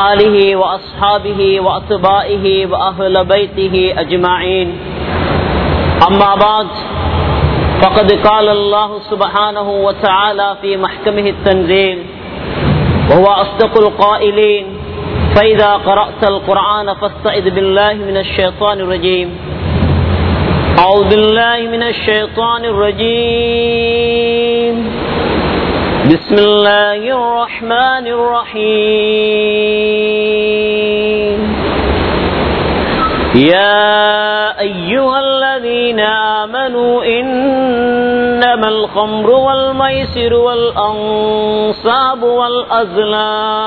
آله وأصحابه وأتباعه وأهل بيته أجمعين. أما بعد فقد قال الله سبحانه وتعالى في محكمه التنزيل وهو أصدق القائلين فإذا قرأت القرآن فاستعذ بالله من الشيطان الرجيم. أعوذ بالله من الشيطان الرجيم. بسم الله الرحمن الرحيم. يا أيها الذين آمنوا إنما الخمر والميسر والأنصاب والأزلام.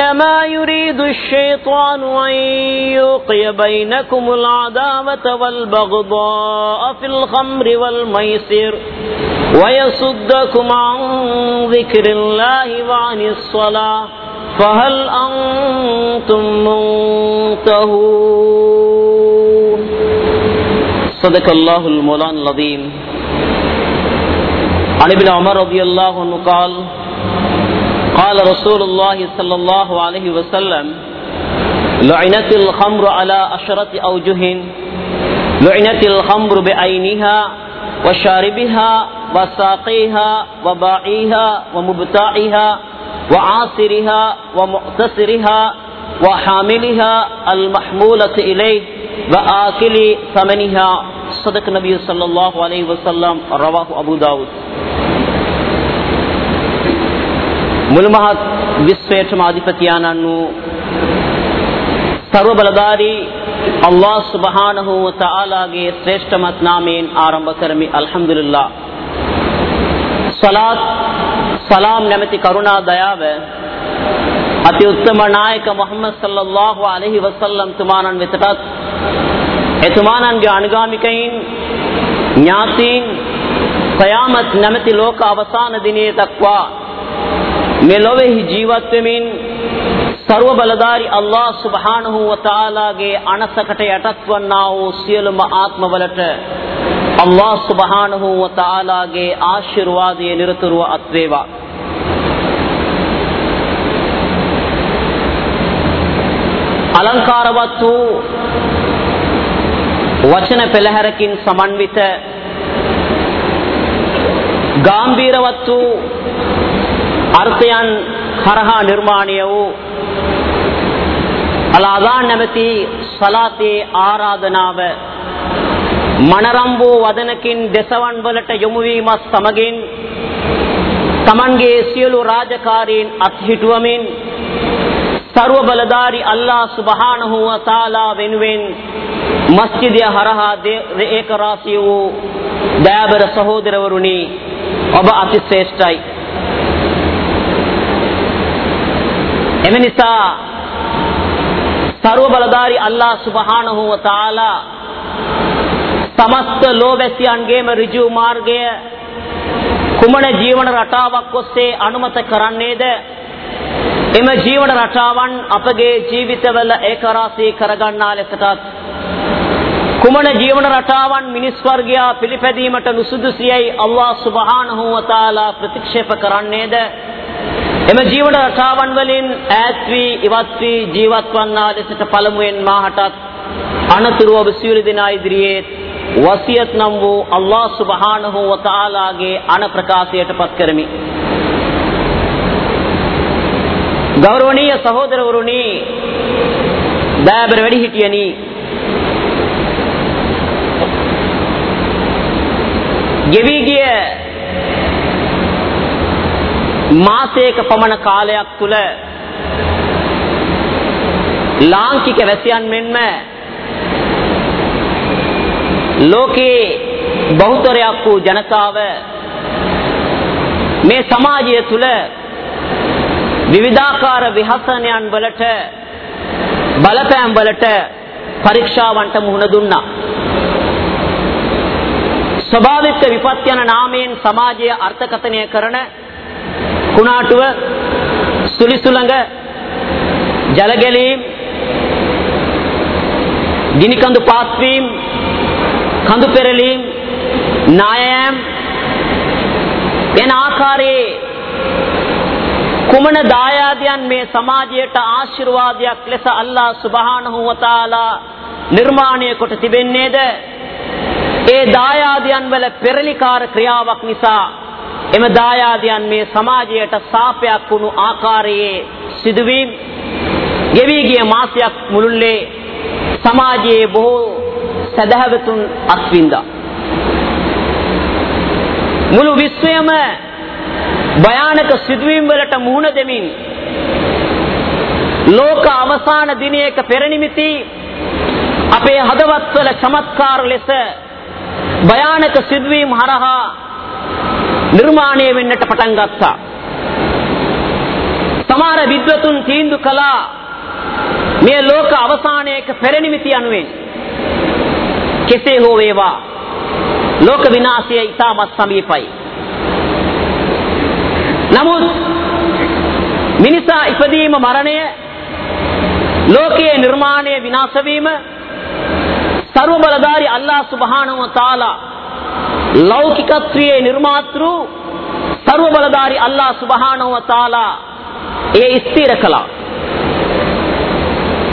إنما يريد الشيطان أن يوقي بينكم العداوة والبغضاء في الخمر والميسر ويصدكم عن ذكر الله وعن الصلاة فهل أنتم منتهون صدق الله المولان العظيم. عن ابن عمر رضي الله عنه قال قال رسول الله صلى الله عليه وسلم، لعنت الخمر على عشرة أوجه، لعنت الخمر بعينها وشاربها وساقيها وباعيها ومبتاعها وعاصرها ومعتصرها وحاملها المحمولة إليه وآكل ثمنها. صدق النبي صلى الله عليه وسلم، رواه أبو මුළු මහත් විශ්වයටම අධිපතියාණන් වූ ਸਰව බලධාරී අල්ලාහ් සුබ්හානහු වතාලාගේ ශ්‍රේෂ්ඨමත් නාමයෙන් ආරම්භ කරමි. අල්හම්දුලිල්ලා. සලාත් සලාම් නැමැති කරුණා දයාව අති උත්තම නායක මුහම්මද් සල්ලල්ලාහු අලයිහි වසල්ලම් තුමාණන් වෙතටත් එතුමාණන්ගේ අනුගාමිකයින් ඥාතීන් කයාමත් නැමැති ලෝක අවසාන දිනේ දක්වා මේ ලොවේහි ජීවත් වෙමින් ਸਰව බලධාරි අල්ලාහ් සුබ්හානහු වතාලාගේ අනසකට යටත් වන්නා වූ සියලුම ආත්මවලට අල්ලාහ් සුබ්හානහු වතාලාගේ ආශිර්වාදය නිරතුරුව අත් වේවා අලංකාරවත් වූ වචන පෙළහැරකින් සමන්විත ගාම්භීරවත් වූ අර්ථයන් හරහා නිර්මාණය වූ අලාදාන් නැමැති සලාතේ ආරාධනාව මනරම් වූ වදනකින් දෙසවන් වලට යොමු වීමත් සමගින් තමන්ගේ සියලු රාජකාරීන් අත්හිටුවමින් ਸਰව බලධාරි අල්ලා සුබහානහු වතාලා වෙනුවෙන් මස්ජිදය හරහා ඒක රාශී වූ දයාබර සහෝදරවරුනි ඔබ අතිශ්‍රේෂ්ඨයි. එම නිසා ਸਰව බලධාරි අල්ලා සුබහානහු වතාලා සමස්ත ලෝවැසියන්ගේම ඍජු මාර්ගය කුමන ජීවන රටාවක් ඔස්සේ අනුමත කරන්නේද? එම ජීවන රටාවන් අපගේ ජීවිතවල ඒකරාශී කරගන්නා ලෙසටත් කුමන ජීවන රටාවන් මිනිස් වර්ගයා පිළිපැදීමට නුසුදුසියයි අල්ලාහ් සුබහානහු වතාලා ප්‍රතික්ෂේප කරන්නේද? එම ජීවන රටාවන් වලින් ඈත් වී ඉවත් වී ජීවත් වන්නා ලෙසට පළමුවෙන් මාහටත් අනතුරු ඔබ සියලු දෙනා ඉදිරියේ වසියත් නම් වූ අල්ලාහ් සුබහානහු වතාලාගේ අන ප්‍රකාශයට පත් කරමි. ගෞරවනීය සහෝදරවරුනි දයාබර වැඩිහිටියනි ගෙවි ගිය මාසයක පමණ කාලයක් තුල ලාංකික වැසියන් මෙන්ම ලෝකේ බහුතරයක් වූ ජනතාව මේ සමාජය තුල විවිධාකාර විහසනයන් වලට බලපෑම් වලට පරීක්ෂාවන්ට මුහුණ දුන්නා. ස්වභාවික විපත් යන නාමයෙන් සමාජය අර්ථකථනය කරන කුණාටුව සුලිසුළඟ ජලගැලීම් ගිනිකඳු පාත්වීම් කඳු පෙරලීම් නායෑම් එන ආකාරයේ කුමන දායාදයන් මේ සමාජයට ආශිර්වාදයක් ලෙස අල්ලා සුබහානහු වතාලා නිර්මාණය කොට තිබෙන්නේද? ඒ දායාදයන් වල පෙරලිකාර ක්‍රියාවක් නිසා එම දායාදයන් මේ සමාජයට සාපයක් වුණු ආකාරයේ සිදුවීම් ගෙවී ගිය මාසයක් මුළුල්ලේ සමාජයේ බොහෝ සදහවතුන් අත්විඳා. මුළු විශ්වයම භයානක සිදුවීම් වලට මුහුණ දෙමින් ලෝක අවසාන දිනයක පෙරනිමිති අපේ හදවත්වල චමත්කාර ලෙස භයානක සිදුවීම් හරහා නිර්මාණය වෙන්නට පටන් ගත්තා. සමහර විද්වතුන් තීන්දු කළා මේ ලෝක අවසානයක පෙරනිමිති යනුවෙන් කෙසේ හෝ වේවා ලෝක විනාශය ඉතාමත් සමීපයි. නමුත් මිනිසා ඉපදීම මරණය ලෝකයේ නිර්මාණය විනාශ වීම සර්ව බලධාරි අල්ලාහ් සුබ්හානහු තාලා ලෞකිකත්වයේ නිර්මාතෘ සර්ව බලධාරි අල්ලාහ් සුබ්හානහු තාලා ඒ ස්ථිර කළා.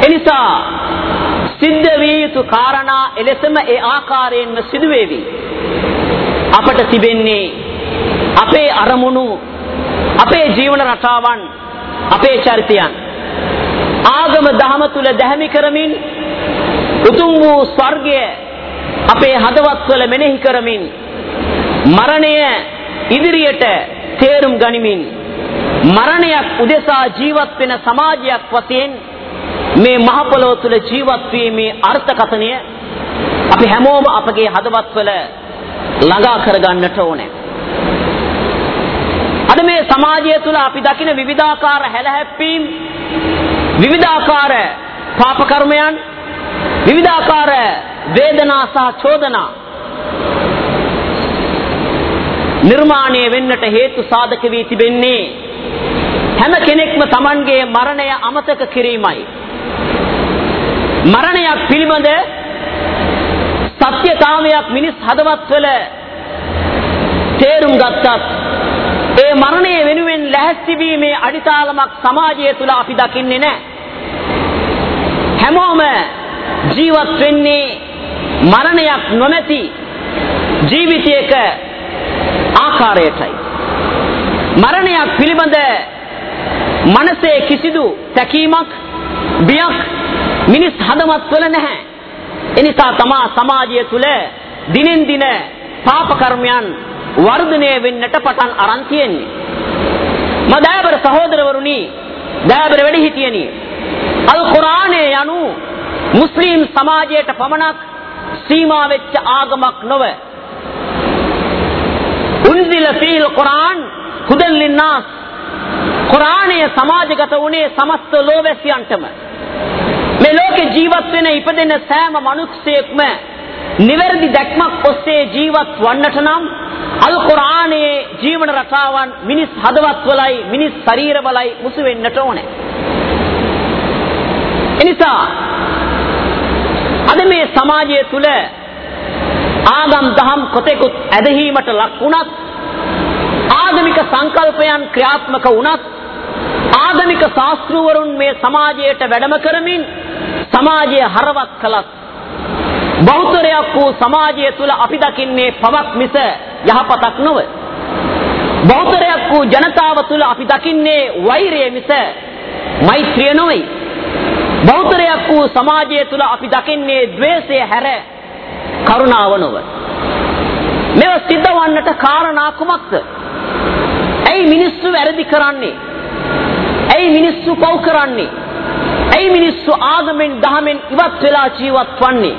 එනිසා සිද්ධ විය යුතු කාරණා එලෙසම ඒ ආකාරයෙන්ම සිදුවේවි. අපට තිබෙන්නේ අපේ අරමුණු අපේ ජීවන රටාවන් අපේ චරිතයන්. ආගම දහම තුල දැහැමි කරමින් උතුම් වූ ස්වර්ගය අපේ හදවත්වල මෙනෙහි කරමින් මරණය ඉදිරියට තේරුම් ගනිමින් මරණයක් උදෙසා ජීවත් වෙන සමාජයක් වශයෙන් මේ මහ පොළොව තුල ජීවත් වීමේ අර්ථකථනය අපි හැමෝම අපගේ හදවත්වල ළඟා කරගන්නට ඕනේ. අද මේ සමාජය තුළ අපි දකින විවිධාකාර හැලහැප්පීම් විවිධාකාර පාප කර්මයන් විවිධාකාර වේදනා සහ චෝදනා නිර්මාණය වෙන්නට හේතු සාධක වී තිබෙන්නේ හැම කෙනෙක්ම Tamanගේ මරණය අමතක කිරීමයි මරණයක් පිළිබඳ සත්‍යතාවයක් මිනිස් හදවත්වල තේරුම් ගත්තත් ඒ මරණය වෙනුවෙන් ලැහැස්ති වීමේ අඩිතාලමක් සමාජය තුල අපි දකින්නේ නැහැ. හැමෝම ජීවත් වෙන්නේ මරණයක් නොමැති ජීවිතයක ආකාරයටයි. මරණයක් පිළිබඳ මනසේ කිසිදු තැකීමක් බියක් මිනිස් හදවත්වල නැහැ. එනිසා තමා සමාජය තුල දිනෙන් දින පාප කර්මයන් වර්ධනය වෙන්නට පටන් අරන් තියෙන්නේ. මා දයාබර සහෝදරවරුනි, දයාබර වැඩිහිටියනි. අල් කුර්ආනයේ යනු මුස්ලිම් සමාජයට පමණක් සීමා වෙච්ච ආගමක් නොව. උන්සිල ෆීල් කුර්ආන් හුදන් ලින්නාස්. කුර්ආනයේ සමාජගත වුණේ සමස්ත ලෝවැසියන්ටම. මේ ලෝකේ ජීවත් වෙන ඉපදෙන සෑම මිනිස්සෙක්ම නිවැරදි දැක්මක් ඔස්සේ ජීවත් වන්නට නම් අල් කුර්ආනයේ ජීවන රටාවන් මිනිස් හදවත්වලයි මිනිස් ශරීරවලයි මුසු වෙන්නට ඕනේ. එනිසා අද මේ සමාජය තුල ආගම් දහම් කොතෙකුත් ඇදහිීමට ලක් වුණත් ආගමික සංකල්පයන් ක්‍රියාත්මක වුණත් ආගමික ශාස්ත්‍රවරුන් මේ සමාජයට වැඩම කරමින් සමාජය හරවත් කළත් බෞද්ධරයක් වූ සමාජය තුළ අපි දකින්නේ පවක් මිස යහපතක් නොව. බෞද්ධරයක් වූ ජනතාව තුළ අපි දකින්නේ වෛරය මිස මෛත්‍රිය නොවේ. බෞද්ධරයක් වූ සමාජය තුළ අපි දකින්නේ ද්වේෂය හැර කරුණාව නොව. මෙව සිද්ධ වන්නට කාරණා කුමක්ද? ඇයි මිනිස්සු වැරදි කරන්නේ? ඇයි මිනිස්සු පව් කරන්නේ? ඇයි මිනිස්සු ආගමෙන් දහමෙන් ඉවත් වෙලා ජීවත් වන්නේ?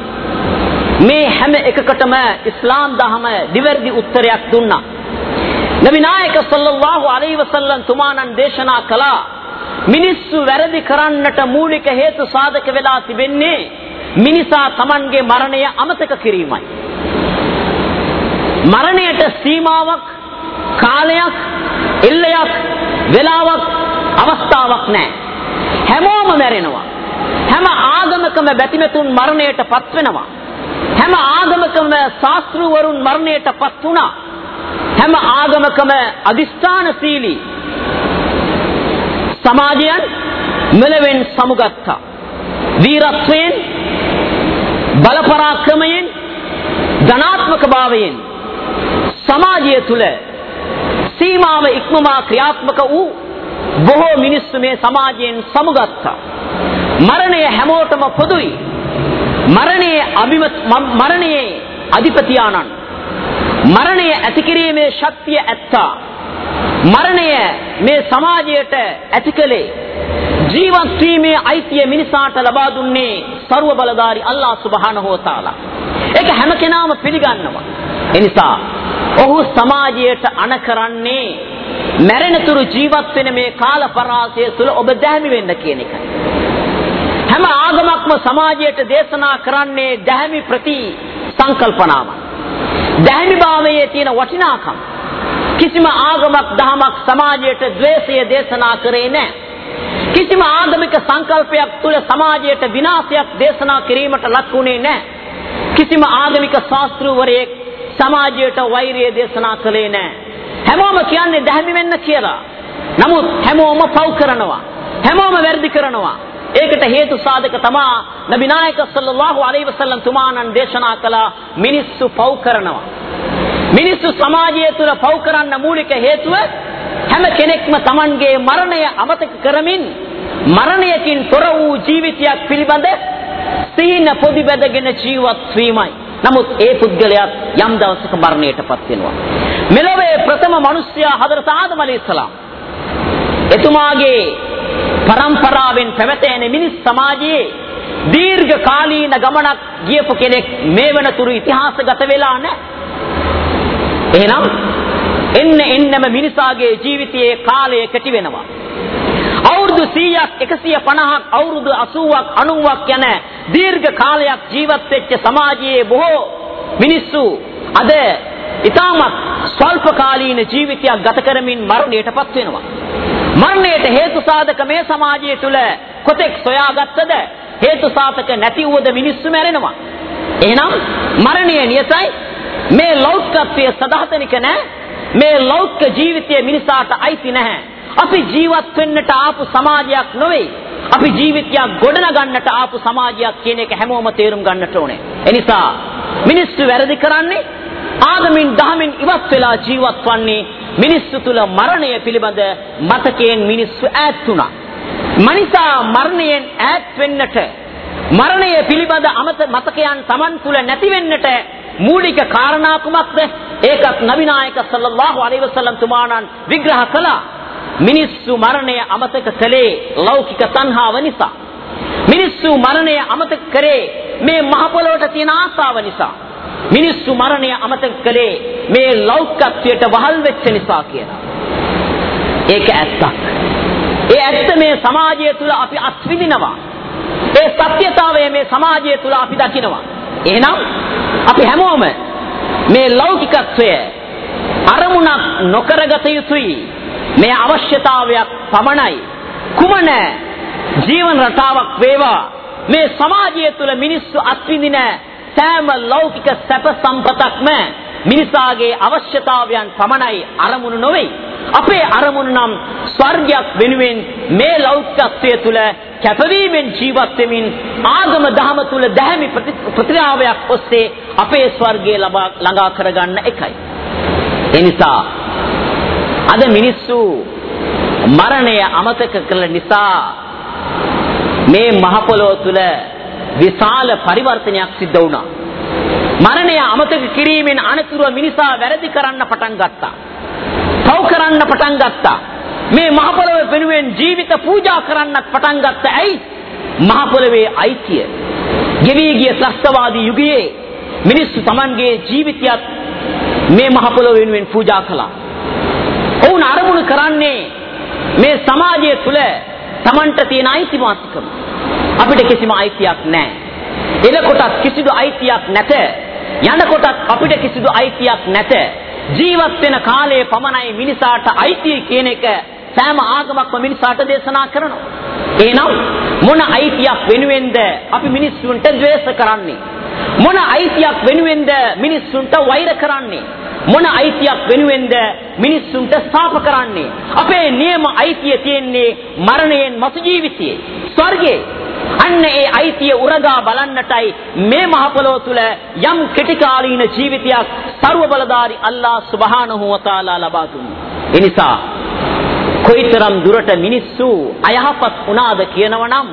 මේ හැම එකකටම ඉස්ලාම් දහම දිවර්දි උත්තරයක් දුන්නා. නබි නායක සල්ලල්ලාහු අලයිහි වසල්ලම් තුමාණන් දේශනා කළා මිනිස්සු වැරදි කරන්නට මූලික හේතු සාධක වෙලා තිබෙන්නේ මිනිසා Tamanගේ මරණය අමතක කිරීමයි. මරණයට සීමාවක් කාලයක් එල්ලයක් වෙලාවක් අවස්ථාවක් නැහැ. හැමෝම මැරෙනවා. හැම ආගමකම බැතිමතුන් මරණයට පත් වෙනවා. හැම ආගමකම ශාස්ත්‍රවරුන් මරණයට පත් වුණා. හැම ආගමකම අදිස්ථානශීලී සමාජයන් මෙලවෙන් සමුගත්තා. වීරත්වයෙන් බලපරාක්‍රමයෙන් ධනාත්මක භාවයෙන් සමාජය තුල සීමාව ඉක්මවා ක්‍රියාත්මක වූ බොහෝ මිනිස්සු මේ සමාජයෙන් සමුගත්තා. මරණය හැමෝටම පොදුයි. මරණයේ අභිමත මරණයේ අධිපතියාණන් මරණය ඇති කිරීමේ ශක්තිය ඇත්තා. මරණය මේ සමාජයට ඇති කළේ ජීවත් වීමේ අයිතිය මිනිසාට ලබා දුන්නේ ਸਰව බලධාරි අල්ලා සුබ්හානහු වතාලා. ඒක හැම කෙනාම පිළිගන්නවා. එනිසා ඔහු සමාජයට අණ කරන්නේ මැරෙනතුරු ජීවත් වෙන මේ කාල පරාසය තුළ ඔබ දැහැමි වෙන්න කියන එකයි. හැම ආගමක්ම සමාජයට දේශනා කරන්නේ දැහැමි ප්‍රති සංකල්පනාවක්. දැහැමි භාවයේ තියෙන වටිනාකම් කිසිම ආගමක් දහමක් සමාජයට ද්වේෂය දේශනා කරේ නැහැ. කිසිම ආගමික සංකල්පයක් තුළ සමාජයට විනාශයක් දේශනා කිරීමට ලක්ුණේ නැහැ. කිසිම ආගමික ශාස්ත්‍රවරයෙක් සමාජයට වෛරය දේශනා කළේ නැහැ. හැමෝම කියන්නේ දැහැමි වෙන්න කියලා. නමුත් හැමෝම පව් කරනවා. හැමෝම වැරදි කරනවා. ඒකට හේතු සාධක තමා නබි නායක සල්ලල්ලාහු අලයිහි වසල්ලම් තුමාණන් දේශනා කළ මිනිස්සු පව් කරනවා. මිනිස්සු සමාජය තුළ පව් කරන්න මූලික හේතුව හැම කෙනෙක්ම Tamanගේ මරණය අමතක කරමින් මරණයකින් තොර වූ ජීවිතයක් පිළිබඳ සීන පොදි බැදගෙන ජීවත් වීමයි. නමුත් ඒ පුද්ගලයා යම් දවසක මරණයටපත් වෙනවා. මෙලොවේ ප්‍රථම මිනිසයා හදරත ආදම අලයිහිස්සලාම්. එතුමාගේ પરම්පරාවෙන් පැවතෙන මිනිස් සමාජයේ දීර්ඝ කාලීන ගමනක් ගියපු කෙනෙක් මේ වෙනතුරු ඉතිහාසගත වෙලා නැහැ. එහෙනම් එන්න එන්නම මිනිසාගේ ජීවිතයේ කාලය කෙටි වෙනවා. අවුරුදු 100ක් 150ක් අවුරුදු 80ක් 90ක් යන දීර්ඝ කාලයක් ජීවත් වෙච්ච සමාජයේ බොහෝ මිනිස්සු අද ඊටමත් ස්වල්ප කාලීන ජීවිතයක් ගත කරමින් මරණයටපත් වෙනවා. මරණයට හේතු සාධක මේ සමාජය තුල කොතෙක් සොයාගත්තද හේතු සාධක නැති වූද මිනිස්සු මැරෙනවා. එහෙනම් මරණය නියතයි මේ ලෞකිකත්වයේ සදාතනික නැහැ. මේ ලෞකික ජීවිතයේ මිනිසාට අයිති නැහැ. අපි ජීවත් වෙන්නට ආපු සමාජයක් නොවේ. අපි ජීවිතයක් ගොඩනගන්නට ආපු සමාජයක් කියන එක හැමෝම තේරුම් ගන්නට ඕනේ. එනිසා මිනිස්සු වැරදි කරන්නේ ආගමින් දහමින් ඉවත් වෙලා ජීවත් වන්නේ මිනිස්සු තුල මරණය පිළිබඳ මතකයෙන් මිනිස්සු ඈත් වුණා. මනිසා මරණයෙන් ඈත් වෙන්නට මරණය පිළිබඳ අමත මතකයන් Taman තුල නැති වෙන්නට මූලික කාරණා කුමක්ද? ඒකත් නබිනායක සල්ලල්ලාහු අලයිහි වසල්ලම් තුමාණන් විග්‍රහ කළා. මිනිස්සු මරණය අමතක කළේ ලෞකික තණ්හාව නිසා. මිනිස්සු මරණය අමතක කරේ මේ මහ පොළොවට තියෙන ආසාව නිසා. මිනිස්සු මරණය අමතක කළේ මේ ලෞකිකත්වයට වහල් වෙච්ච නිසා කියලා. ඒක ඇත්තක්. ඒ ඇත්ත මේ සමාජය තුල අපි අත්විඳිනවා. ඒ සත්‍යතාවය මේ සමාජය තුල අපි දකිනවා. එහෙනම් අපි හැමෝම මේ ලෞකිකත්වය අරමුණක් නොකරගත යුතුයි. මේ අවශ්‍යතාවයක් පමණයි. කුමන ජීවන රටාවක් වේවා මේ සමාජය තුළ මිනිස්සු අත්විඳින සෑම ලෞකික සැප සම්පතක්ම මිනිසාගේ අවශ්‍යතාවයන් පමණයි අරමුණු නොවේ. අපේ අරමුණ නම් ස්වර්ගයක් වෙනුවෙන් මේ ලෞකිකත්වය තුළ කැපවීමෙන් ජීවත් වෙමින් ආගම දහම තුල දැහැමි ප්‍රතිලාභයක් ඔස්සේ අපේ ස්වර්ගය ලබා ළඟා කරගන්න එකයි. ඒ නිසා අද මිනිස්සු මරණය අමතක කළ නිසා මේ මහ පොළොව තුල විශාල පරිවර්තනයක් සිද්ධ වුණා. මරණය අමතක කිරීමෙන් අනතුරුව මිනිසා වැරදි කරන්න පටන් ගත්තා. පව් කරන්න පටන් ගත්තා. මේ මහ පොළොව වෙනුවෙන් ජීවිත පූජා කරන්නත් පටන් ගත්ත ඇයි? මහ පොළොවේ අයිතිය. ගෙවී ගිය ත්‍රස්තවාදී යුගයේ මිනිස්සු Tamanගේ ජීවිතයත් මේ මහ පොළොව වෙනුවෙන් පූජා කළා. ඔවුන් අරමුණු කරන්නේ මේ සමාජය තුළ Tamanට තියෙන අයිතිවාසිකම. අපිට කිසිම අයිතියක් නැහැ. එනකොටත් කිසිදු අයිතියක් නැත. යනකොටත් අපිට කිසිදු අයිතියක් නැත. ජීවත් වෙන කාලයේ පමණයි මිනිසාට අයිතිය කියන එක සෑම ආගමක්ම මිනිසාට දේශනා කරනවා. එහෙනම් මොන අයිතියක් වෙනුවෙන්ද අපි මිනිස්සුන්ට ද්වේෂ කරන්නේ? මොන අයිතියක් වෙනුවෙන්ද මිනිස්සුන්ට වෛර කරන්නේ? මොන අයිතියක් වෙනුවෙන්ද මිනිස්සුන්ට ස්ථාප කරන්නේ? අපේ නියම අයිතිය තියෙන්නේ මරණයෙන් මතු ජීවිතයේ. ස්වර්ගයේ අන්න ඒ අයිතිය උරගා බලන්නටයි මේ මහ පොළොව තුල යම් කෙටි කාලීන ජීවිතයක් ਸਰව බලධාරි අල්ලා සුබ්හානහු වතාලා ලබා දුන්නේ. එනිසා කොයිතරම් දුරට මිනිස්සු අයහපත් වුණාද කියනවනම්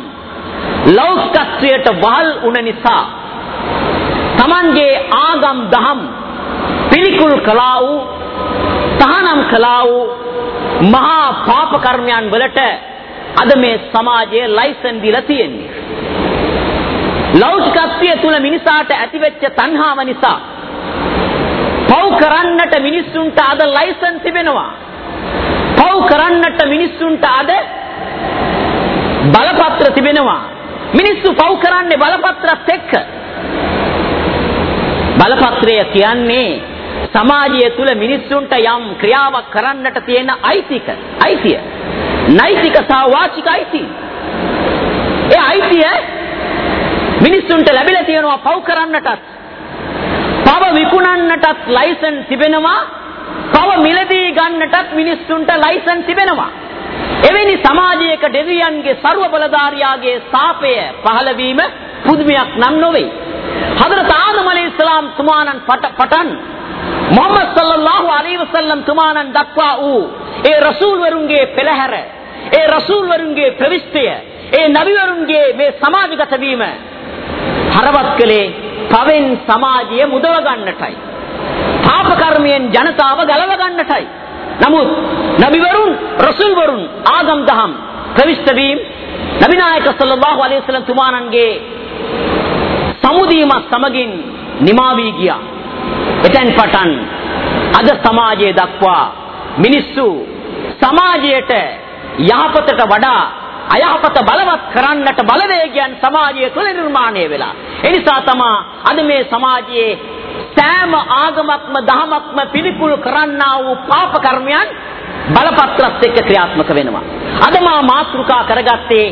ලෞකිකත්වයට වහල් වුණ නිසා Tamanගේ ආගම් දහම් පිළිකුල් කළා වූ තහනම් කළා වූ මහා පාප කර්මයන් වලට අද මේ සමාජයේ ලයිසන් දීලා තියෙන්නේ. ලෞකිකත්වය තුල මිනිසාට ඇතිවෙච්ච තණ්හාව නිසා පව් කරන්නට මිනිස්සුන්ට අද ලයිසන් තිබෙනවා. පව් කරන්නට මිනිස්සුන්ට අද බලපත්‍ර තිබෙනවා. මිනිස්සු පව් කරන්නේ බලපත්‍රත් එක්ක. බලපත්‍රය කියන්නේ සමාජය තුල මිනිස්සුන්ට යම් ක්‍රියාවක් කරන්නට තියෙන අයිතික අයිතිය. නෛතික සහ වාචික අයිතිය. ඒ අයිතිය මිනිස්සුන්ට ලැබිලා තියෙනවා පව් කරන්නටත්. පව විකුණන්නටත් ලයිසන් තිබෙනවා. පව මිලදී ගන්නටත් මිනිස්සුන්ට ලයිසන් තිබෙනවා. එවැනි සමාජයක දෙවියන්ගේ ਸਰව බලධාරියාගේ සාපය පහළ වීම පුදුමයක් නම් නොවේ. හදරත් ආදම අලයිහිස්ලාම් තුමානන් පටන් මොහම්මද් සල්ලල්ලාහු අලයිහි වසල්ලම් තුමානන් දක්වා වූ ඒ රසූල් වරුන්ගේ පෙළහැර ඒ රසූල් වරුන්ගේ ප්‍රවිෂ්ඨය ඒ නබි වරුන්ගේ මේ සමාජගත වීම හරවත් කළේ පවෙන් සමාජය මුදව ගන්නටයි. පාප කර්මයෙන් ජනතාව ගලව ගන්නටයි. නමුත් නබිවරුන් රසූල්වරුන් ආගම් දහම් ප්‍රවිෂ්ඨ වීම නබිනායක සල්ලල්ලාහු අලයිහි වසල්ලම් තුමානන්ගේ සමුදීමත් සමගින් නිමා වී ගියා. එතෙන් පටන් අද සමාජයේ දක්වා මිනිස්සු සමාජයට යහපතට වඩා අයහපත බලවත් කරන්නට බලවේගයන් සමාජය තුළ නිර්මාණය වෙලා. එනිසා තමා අද මේ සමාජයේ සෑම ආගමක්ම දහමක්ම පිළිකුල් කරන්නා වූ පාප කර්මයන් බලපත්‍රත් එක්ක ක්‍රියාත්මක වෙනවා. අද මා මාතෘකා කරගත්තේ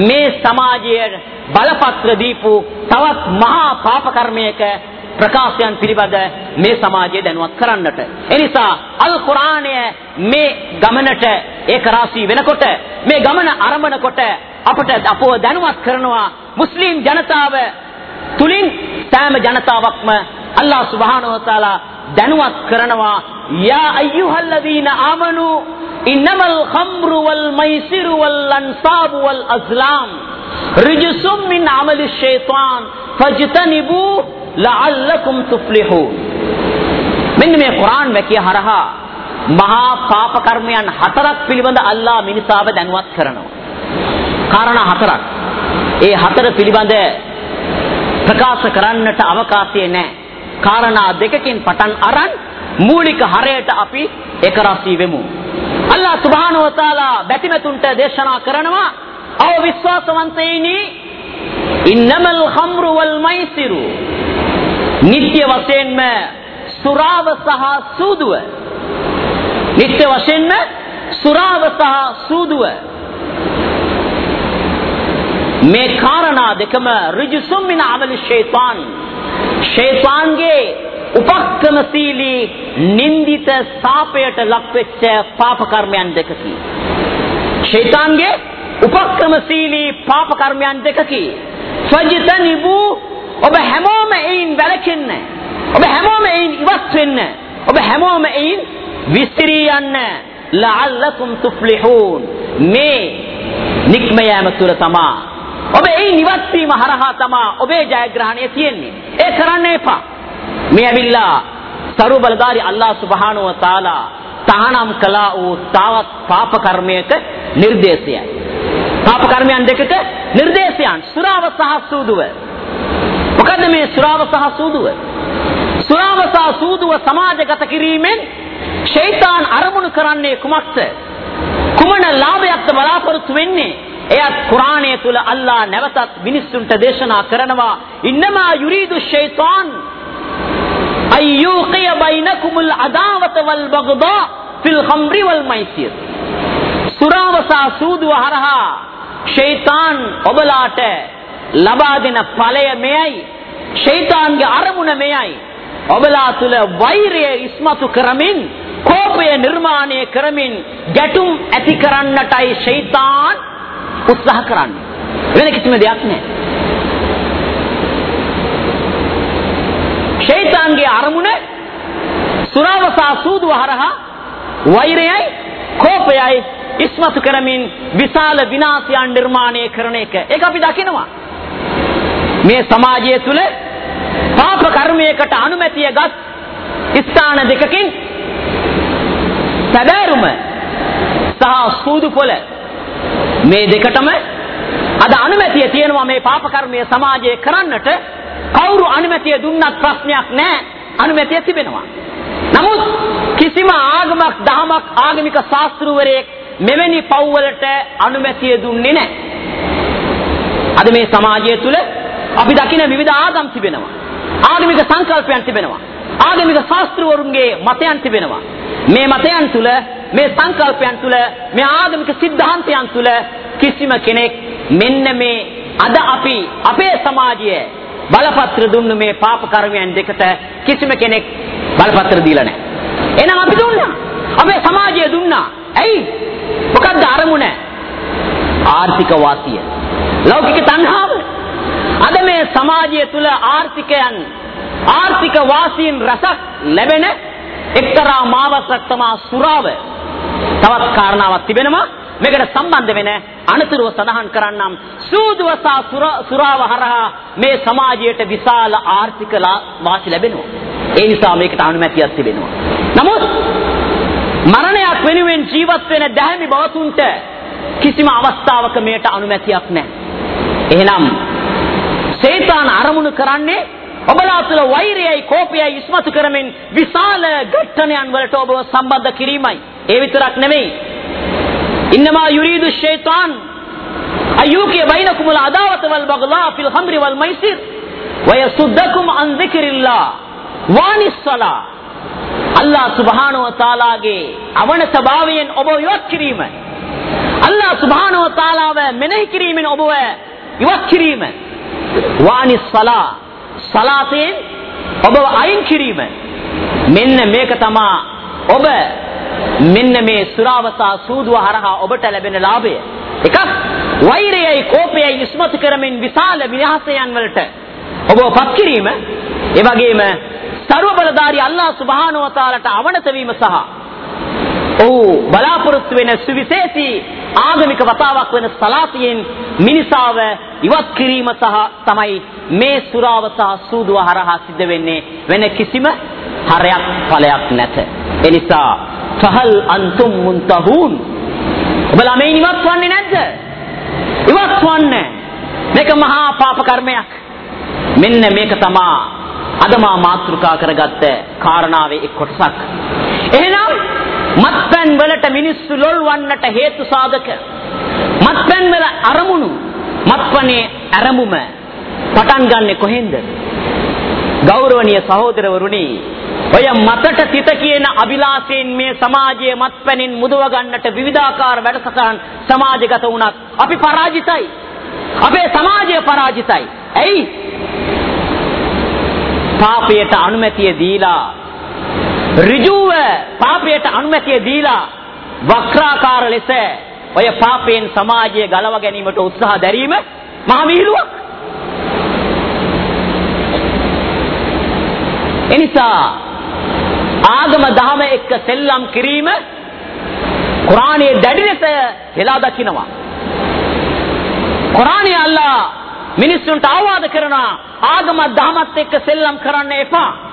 මේ සමාජයේ බලපත්‍ර දීපු තවත් මහා පාප කර්මයක ප්‍රකාශයන් පිළිබඳ මේ සමාජය දැනුවත් කරන්නට. එනිසා අල් කුරාණය මේ ගමනට ඒක රාශී වෙනකොට මේ ගමන ආරම්භන කොට අපට අපව දැනුවත් කරනවා මුස්ලිම් ජනතාව තුලින් සෑම ජනතාවක්ම අල්ලාහ් සුබ්හානහු වතාලා දැනුවත් කරනවා යා අයියුහල්ලදීන ආමනු ඉන්නමල් ඛම්රු වල් මයිසිරු වල් අන්සාබු වල් අස්ලාම් රිජසුම් මින් අමලි ෂයිතාන් ෆජ්තනිබු ලඅල්ලකුම් තුෆ්ලිහූන් මෙන්න මේ කුරාන් වැකිය හරහා මහා පාප කර්මයන් හතරක් පිළිබඳ අල්ලා මිනිසාව දැනුවත් කරනවා. කාරණා හතරක්. ඒ හතර පිළිබඳ ප්‍රකාශ කරන්නට අවකාශය නැහැ. කාරණා දෙකකින් පටන් අරන් මූලික හරයට අපි එක රසී වෙමු. අල්ලා සුබ්හානහු වතාලා බැතිමතුන්ට දේශනා කරනවා අව විශ්වාසවන්තයිනි ඉන්නමල් ඛම්රු වල් මයිසිරු. නිත්‍ය වශයෙන්ම සුරාව සහ සූදුව. නිත්‍ය වශයෙන්ම සුරාව සහ සූදුව. මේ කාරණා දෙකම රිජුසුම් මින අමලි ෂයිතාන් ෂයිතාන්ගේ උපක්‍රමශීලී නින්දිත සාපයට ලක්වෙච්ච පාප කර්මයන් දෙකකි. ෂයිතාන්ගේ උපක්‍රමශීලී පාප කර්මයන් දෙකකි. ෆජ්තනිබු ඔබ හැමෝම එයින් වැළකෙන්න. ඔබ හැමෝම එයින් ඉවත් වෙන්න. ඔබ හැමෝම එයින් විසිරී යන්න. ලഅල්ලකුම් තුෆ්ලිහූන් මේ නික්ම යාම තුර තමා ඔබ ඒ නිවත් වීම හරහා තමා ඔබේ ජයග්‍රහණය තියෙන්නේ. ඒ කරන්න එපා. මේ ඇවිල්ලා සරු බලදාරි අල්ලාහ් සුබ්හානහු වතාලා තහනම් කළා වූ තාවත් පාප කර්මයක නිර්දේශයයි. පාප කර්මයන් දෙකක නිර්දේශයන්. සුරාව සහ සූදුව. මොකද මේ සුරාව සහ සූදුව? සුරාව සහ සූදුව සමාජගත කිරීමෙන් ෂයිතාන් අරමුණු කරන්නේ කුමක්ද? කුමන ලාභයක්ද බලාපොරොත්තු වෙන්නේ? එයත් කුරාණය තුල අල්ලා නැවතත් මිනිස්සුන්ට දේශනා කරනවා ඉන්නමා යුරීදු ෂයිතාන් අයූකිය බයිනකුමුල් අදාවත වල් බගදා ෆිල් ඛම්රි වල් මයිසිර් සුරවසා සූදුව හරහා ෂයිතාන් ඔබලාට ලබා දෙන ඵලය මෙයයි. ෂයිතාන්ගේ අරමුණ මෙයයි. ඔබලා තුල වෛරය ඉස්මතු කරමින් කෝපය නිර්මාණය කරමින් ගැටුම් ඇති කරන්නටයි ෂයිතාන් උත්සාහ කරන්නේ. වෙන කිසිම දෙයක් නැහැ. ෂයිතාන්ගේ අරමුණ සුරවසා සූදුව හරහා වෛරයයි කෝපයයි ඉස්මතු කරමින් විශාල විනාශයන් නිර්මාණය කරන එක. ඒක අපි දකිනවා. මේ සමාජය තුළ පාප කර්මයකට අනුමැතියගත් ස්ථාන දෙකකින් සැබෑරුම සහ සූදු පොළ මේ දෙකටම අද අනුමැතිය තියෙනවා මේ පාප කර්මය සමාජයේ කරන්නට කවුරු අනුමැතිය දුන්නත් ප්‍රශ්නයක් නැහැ අනුමැතිය තිබෙනවා නමුත් කිසිම ආගමක් දහමක් ආගමික ශාස්ත්‍රවරයෙක් මෙවැනි පව්වලට අනුමැතිය දුන්නේ නැහැ. අද මේ සමාජය තුළ අපි දකින විවිධ ආගම් තිබෙනවා. ආගමික සංකල්පයන් තිබෙනවා. ආගමික ශාස්ත්‍රවරුන්ගේ මතයන් තිබෙනවා. මේ මතයන් තුළ මේ සංකල්පයන් තුල මේ ආගමික સિદ્ધාන්තයන් තුල කිසිම කෙනෙක් මෙන්න මේ අද අපි අපේ සමාජයේ බලපත්‍ර දුන්න මේ පාප කර්මයන් දෙකට කිසිම කෙනෙක් බලපත්‍ර දීලා නැහැ. එහෙනම් අපි දුන්නා. අපේ සමාජය දුන්නා. ඇයි? මොකද්ද අරමුණ? ආර්ථික වාසිය. ලෞකික තණ්හාව. අද මේ සමාජය තුල ආර්ථිකයන් ආර්ථික වාසීන් රසක් ලැබෙන එක්තරා මාවතක් තමයි සුරාව. තවත් කාරණාවක් තිබෙනවා. මේකට සම්බන්ධ වෙන අනතුරුව සඳහන් කරන්නම් සූදුවසා සුරාව හරහා මේ සමාජයට විශාල ආර්ථික වාසි ලැබෙනවා. ඒ නිසා මේකට අනුමැතියක් තිබෙනවා. නමුත් මරණයක් වෙනුවෙන් ජීවත් වෙන දැහැමි බවතුන්ට කිසිම අවස්ථාවක මේට අනුමැතියක් නැහැ. එහෙනම් සේතාන අරමුණු කරන්නේ ඔබලා තුළ වෛරයයි කෝපයයි ඉස්මතු කරමින් විශාල ඝට්ටනයන් වලට ඔබව සම්බන්ධ කිරීමයි. ඒ විතරක් නෙමෙයි. ඉන්නමා යුරීදු ෂයිතාන් අයුකේ බයිනකුම අදාවත වල් බගලා ෆිල් ඛම්රි වල් මයිසිර්. වයසුද්දකුම් අන් දික්රිල්ලා වානිස්සලා. අල්ලාහ් සුබ්හානහු වතාලාගේ අවනත භාවයෙන් ඔබ ඉවත් කිරීම. අල්ලාහ් සුබ්හානහු වතාලාව මෙනෙහි කිරීමෙන් ඔබව ඉවත් කිරීම. වානිස්සලා සලාතෙන් ඔබව අයින් කිරීම. මෙන්න මේක තමා ඔබ මෙන්න මේ සුරාවසා සූදුව හරහා ඔබට ලැබෙන ලාභය. එකක් වෛරයයි කෝපයයි ඉස්මතු කරමින් විශාල විනාශයන් වලට ඔබව පත් කිරීම ඒ වගේම ਸਰව බලධාරී අල්ලාහ් සුබ්හානහු වතාලට අවනත වීම සහ ඔහු බලාපොරොත්තු වෙන සුවිශේෂී ආගමික වතාවක් වෙන සලාතියෙන් මිනිසාව ඉවත් කිරීම සහ තමයි මේ සුරාවතා සූදුව හරහා සිද්ධ වෙන්නේ වෙන කිසිම හරයක් ඵලයක් නැත. එනිසා ෆහල් අන්තුම් මුන්තහූන් ඔබලා මේ ඉවත් වන්නේ නැද්ද? ඉවත් වන්නේ. මේක මහා පාප කර්මයක්. මෙන්න මේක තමා අදමා මාත්‍රිකා කරගත්ත කාරණාවේ එක් කොටසක්. එහෙනම් මත්පැන් වලට මිනිස්සු ලොල් වන්නට හේතු සාධක මත්පැන් වල අරමුණු මත්පැනේ අරමුම පටන් ගන්නෙ කොහෙන්ද? ගෞරවනීය සහෝදරවරුනි ඔය මතට තිත කියන අභිලාෂයෙන් මේ සමාජයේ මත්පැනින් මුදව ගන්නට විවිධාකාර වැඩසටහන් සමාජගත වුණත් අපි පරාජිතයි. අපේ සමාජය පරාජිතයි. ඇයි? පාපයට අනුමැතිය දීලා ඍජුව පාපයට අනුමැතිය දීලා වක්‍රාකාර ලෙස ඔය පාපයෙන් සමාජය ගලව ගැනීමට උත්සාහ දැරීම මහ විහිළුවක්. එනිසා ආගම දහම එක්ක සෙල්ලම් කිරීම කුරානයේ දැඩි ලෙස හෙලා දකිනවා. කුරානයේ අල්ලා මිනිස්සුන්ට ආවාද කරනවා ආගම දහමත් එක්ක සෙල්ලම් කරන්න එපා.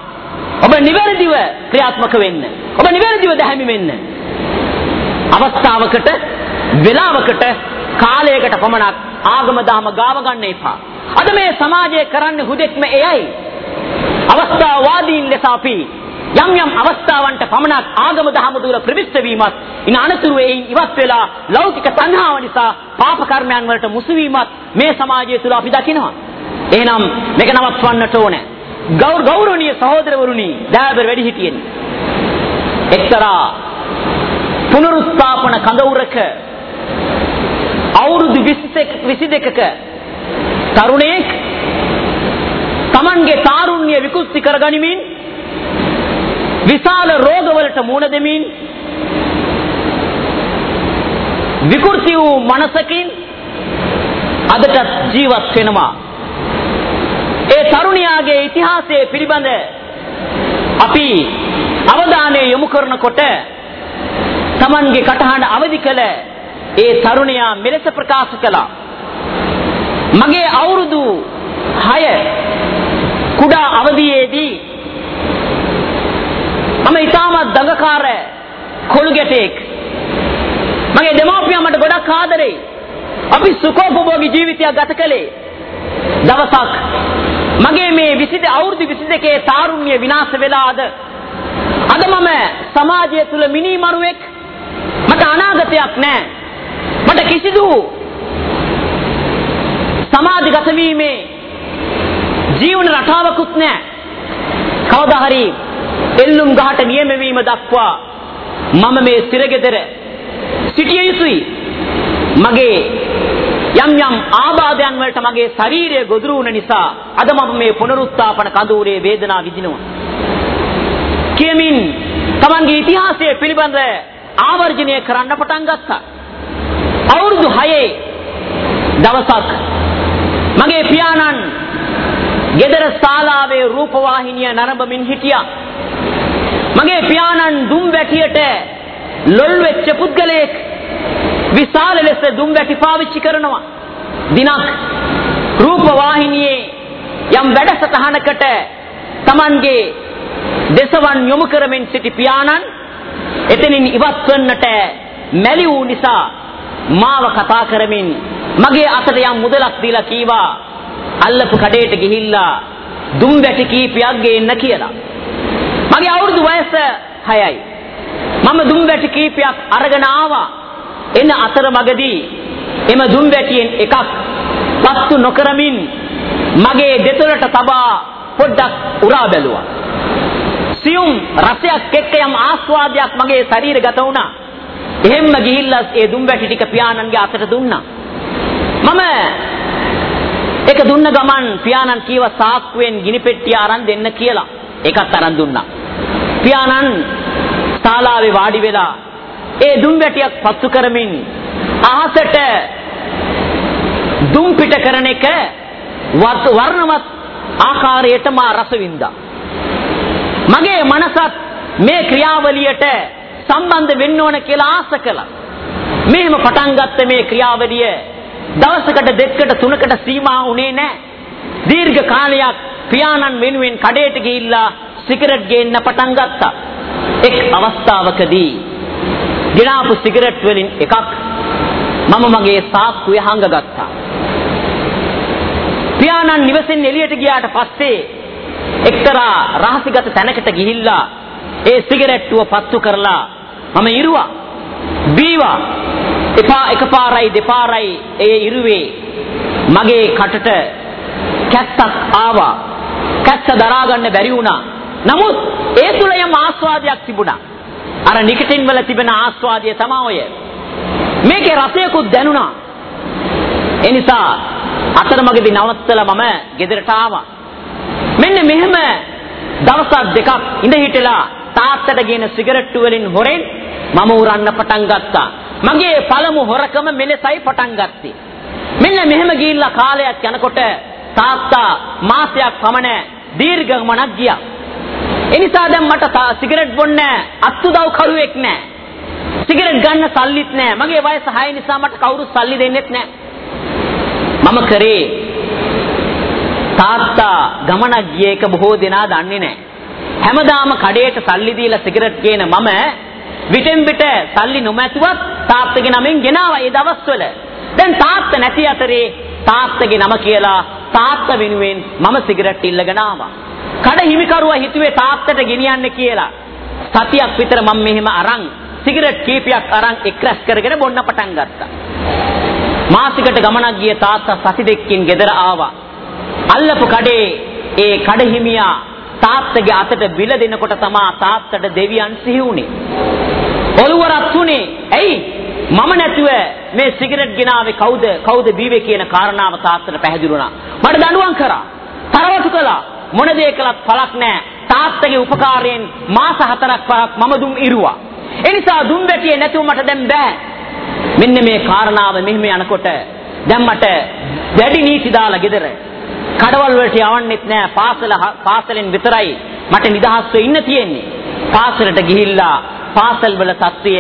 ඔබ නිවැරදිව ක්‍රියාත්මක වෙන්න. ඔබ නිවැරදිව දැහැමි වෙන්න. අවස්ථාවකට වෙලාවකට කාලයකට පමණක් ආගම දහම ගාව ගන්න එපා. අද මේ සමාජය කරන්නේ හුදෙක්ම එයයි. අවස්ථාවාදීන් ලෙස අපි යම් යම් අවස්ථාවන්ට පමණක් ආගම දහම තුල ප්‍රවිෂ්ඨ වීමත් ඉන අනතුරු එයින් ඉවත් වෙලා ලෞකික තණ්හාව නිසා පාප කර්මයන් වලට මුසු වීමත් මේ සමාජය තුල අපි දකිනවා. එහෙනම් මේක නවත්වන්නට ඕනේ. ගෞර ගෞරවනීය සහෝදරවරුනි, දයාබර වැඩිහිටියනි. එක්තරා පුනරුත්ථාපන කඳවුරක 22ක තරුණයෙක් Tamanගේ තාරුණ්‍ය විකෘති කරගනිමින් විශාල රෝගවලට මුහුණ දෙමින් විකෘති වූ මනසකින් අදට ජීවත් වෙනවා. ඒ තරුණයාගේ ඉතිහාසය පිළිබඳ අපි අවධානය යොමු කරනකොට Tamanගේ කටහඬ අවදි කළ ඒ තරුණයා මෙලෙස ප්‍රකාශ කළා. මගේ අවුරුදු 6 කුඩා අවදියේදී මම ඊටමත් දඟකාර කොළු ගැටෙක් මගේ දෙමව්පියන් මට ගොඩක් ආදරෙයි අපි සුඛෝපභෝගී ජීවිතයක් ගත කළේ. දවසක් මගේ මේ 20 අවුරුදු 22 තාරුණ්‍ය විනාශ වෙලාද? අද මම සමාජය තුල මිනිමරුවෙක්. මට අනාගතයක් නැහැ මට කිසිදු සමාජගත වීමේ ජීවන රටාවකුත් නැහැ කවදා හරි එල්ලුම් ගහට නියම වීම දක්වා මම මේ සිරගෙදර සිටිය යුතුයි. මගේ යම් යම් ආබාධයන් වලට මගේ ශරීරය ගොදුරු වුණ නිසා අද මම මේ පුනරුත්ථාපන කඳවුරේ වේදනාව විඳිනවා. කියමින් තමන්ගේ ඉතිහාසය පිළිබඳ ආවර්ජනය කරන්න පටන් ගත්තා. අවුරුදු 6 දවසක් මගේ පියාණන් ගෙදර ශාලාවේ රූපවාහිනිය නරඹමින් හිටියා. මගේ පියාණන් දුම් වැටියට ලොල් වෙච්ච පුද්ගලයෙක් විශාල ලෙස දුම් වැටි පාවිච්චි කරනවා. දිනක් රූප වාහිනියේ යම් වැඩසටහනකට Tamanගේ දේශවන් යොමු කරමින් සිටි පියාණන් එතනින් ඉවත් වන්නට මැලි වූ නිසා මාව කතා කරමින් මගේ අතට යම් මුදලක් දීලා කීවා අල්ලපු කඩේට ගිහිල්ලා දුම් වැටි කීපයක් ගේන්න කියලා. මගේ අවුරුදු වයස 6යි. මම දුම් වැටි කීපයක් අරගෙන ආවා. එන අතරමඟදී එම දුම් වැටියෙන් එකක් පත්තු නොකරමින් මගේ දෙතොලට තබා පොඩ්ඩක් උරා බැලුවා. සියුම් රසයක් එක්ක යම් ආස්වාදයක් මගේ ශරීරගත වුණා. එහෙම්ම ගිහිල්ලා ඒ දුම් වැටි ටික පියාණන්ගේ අතට දුන්නා. මම ඒක දුන්න ගමන් පියාණන් කීව සාක්කුවෙන් ගිනි පෙට්ටිය අරන් දෙන්න කියලා. ඒකත් අරන් දුන්නා. පියාණන් ශාලාවේ වාඩි වෙලා ඒ දුම් වැටියක් පත්තු කරමින් අහසට දුම් පිට කරන එක වර්ණවත් ආකාරයට මා රස වින්දා. මගේ මනසත් මේ ක්‍රියාවලියට සම්බන්ධ වෙන්න ඕන කියලා ආස කළා. මෙහෙම පටන් ගත්ත මේ ක්‍රියාවලිය දවසකට දෙකකට තුනකට සීමා වුණේ නැහැ. දීර්ඝ කාලයක් පියාණන් වෙනුවෙන් කඩේට ගිහිල්ලා සිගරට් ගේන්න පටන් ගත්තා. එක් අවස්ථාවකදී ගෙනාපු සිගරට් වලින් එකක් මම මගේ සාක්කුවේ හංගගත්තා. පියාණන් නිවසෙන් එළියට ගියාට පස්සේ එක්තරා රහසිගත තැනකට ගිහිල්ලා ඒ සිගරට්ටුව පත්තු කරලා මම ඉරුවා. බීවා. එපා එකපාරයි දෙපාරයි ඒ ඉරුවේ මගේ කටට කැස්සක් ආවා. කැස්ස දරා ගන්න බැරි වුණා. නමුත් ඒ තුල යම් ආස්වාදයක් තිබුණා. අර නිකටින් වල තිබෙන ආස්වාදය තමයි ඔය. මේකේ රසයකුත් දැනුණා. ඒ නිසා අතරමඟදී නවත්තලා මම ගෙදරට ආවා. මෙන්න මෙහෙම දවසක් දෙකක් ඉඳ හිටලා තාත්තට ගෙන සිගරට්ටු වලින් හොරෙන් මම උරන්න පටන් ගත්තා. මගේ පළමු හොරකම මෙලෙසයි පටන් ගත්තේ. මෙන්න මෙහෙම ගිහිල්ලා කාලයක් යනකොට තාත්තා මාසයක් පමණ දීර්ඝ ගමනක් ගියා. එනිසා දැන් මට සිගරට් බොන්න අත්උදව් කරුවෙක් නැහැ. සිගරට් ගන්න සල්ලිත් නැහැ. මගේ වයස 6 නිසා මට කවුරුත් සල්ලි දෙන්නෙත් නැහැ. මම කරේ තාත්තා ගමනක් ගිය එක බොහෝ දෙනා දන්නේ නැහැ. හැමදාම කඩේට සල්ලි දීලා සිගරට් ගේන මම විටෙන් විට සල්ලි නොමැතුවත් තාත්තගේ නමින් ගෙනාවා ඒ දවස්වල. දැන් තාත්තා නැති අතරේ තාත්තගේ නම කියලා තාත්තා වෙනුවෙන් මම සිගරට් ඉල්ලගෙන ආවා. කඩ හිමිකරුවා හිතුවේ තාත්තට ගෙනියන්න කියලා. සතියක් විතර මම මෙහෙම අරන් සිගරට් කීපයක් අරන් එක්රැස් කරගෙන බොන්න පටන් ගත්තා. මාසිකට ගමනක් ගිය තාත්තා සති දෙකකින් ගෙදර ආවා. අල්ලපු කඩේ ඒ කඩ හිමියා තාත්තගේ අතට බිල දෙනකොට තමා තාත්තට දෙවියන් සිහි වුණේ. ඔළුව රත් උනේ. ඇයි? මම නැතුව මේ සිගරට් ගෙනාවේ කවුද? කවුද බීවේ කියන කාරණාව තාත්තට පැහැදිලුණා. මට දඬුවම් කරා. තරවටු කළා. මොන දේ කළත් පළක් නැහැ. තාත්තගේ උපකාරයෙන් මාස හතරක් පහක් මම දුම් ඉරුවා. ඒ නිසා දුම් වැටියේ නැතුව මට දැන් බෑ. මෙන්න මේ කාරණාව මෙහෙම යනකොට දැන් මට දැඩි නීති දාලා ගෙදර කඩවල් වලට යවන්නෙත් නෑ පාසල පාසලෙන් විතරයි මට නිදහස්ව ඉන්න තියෙන්නේ පාසලට ගිහිල්ලා පාසල් වල තත්ත්වය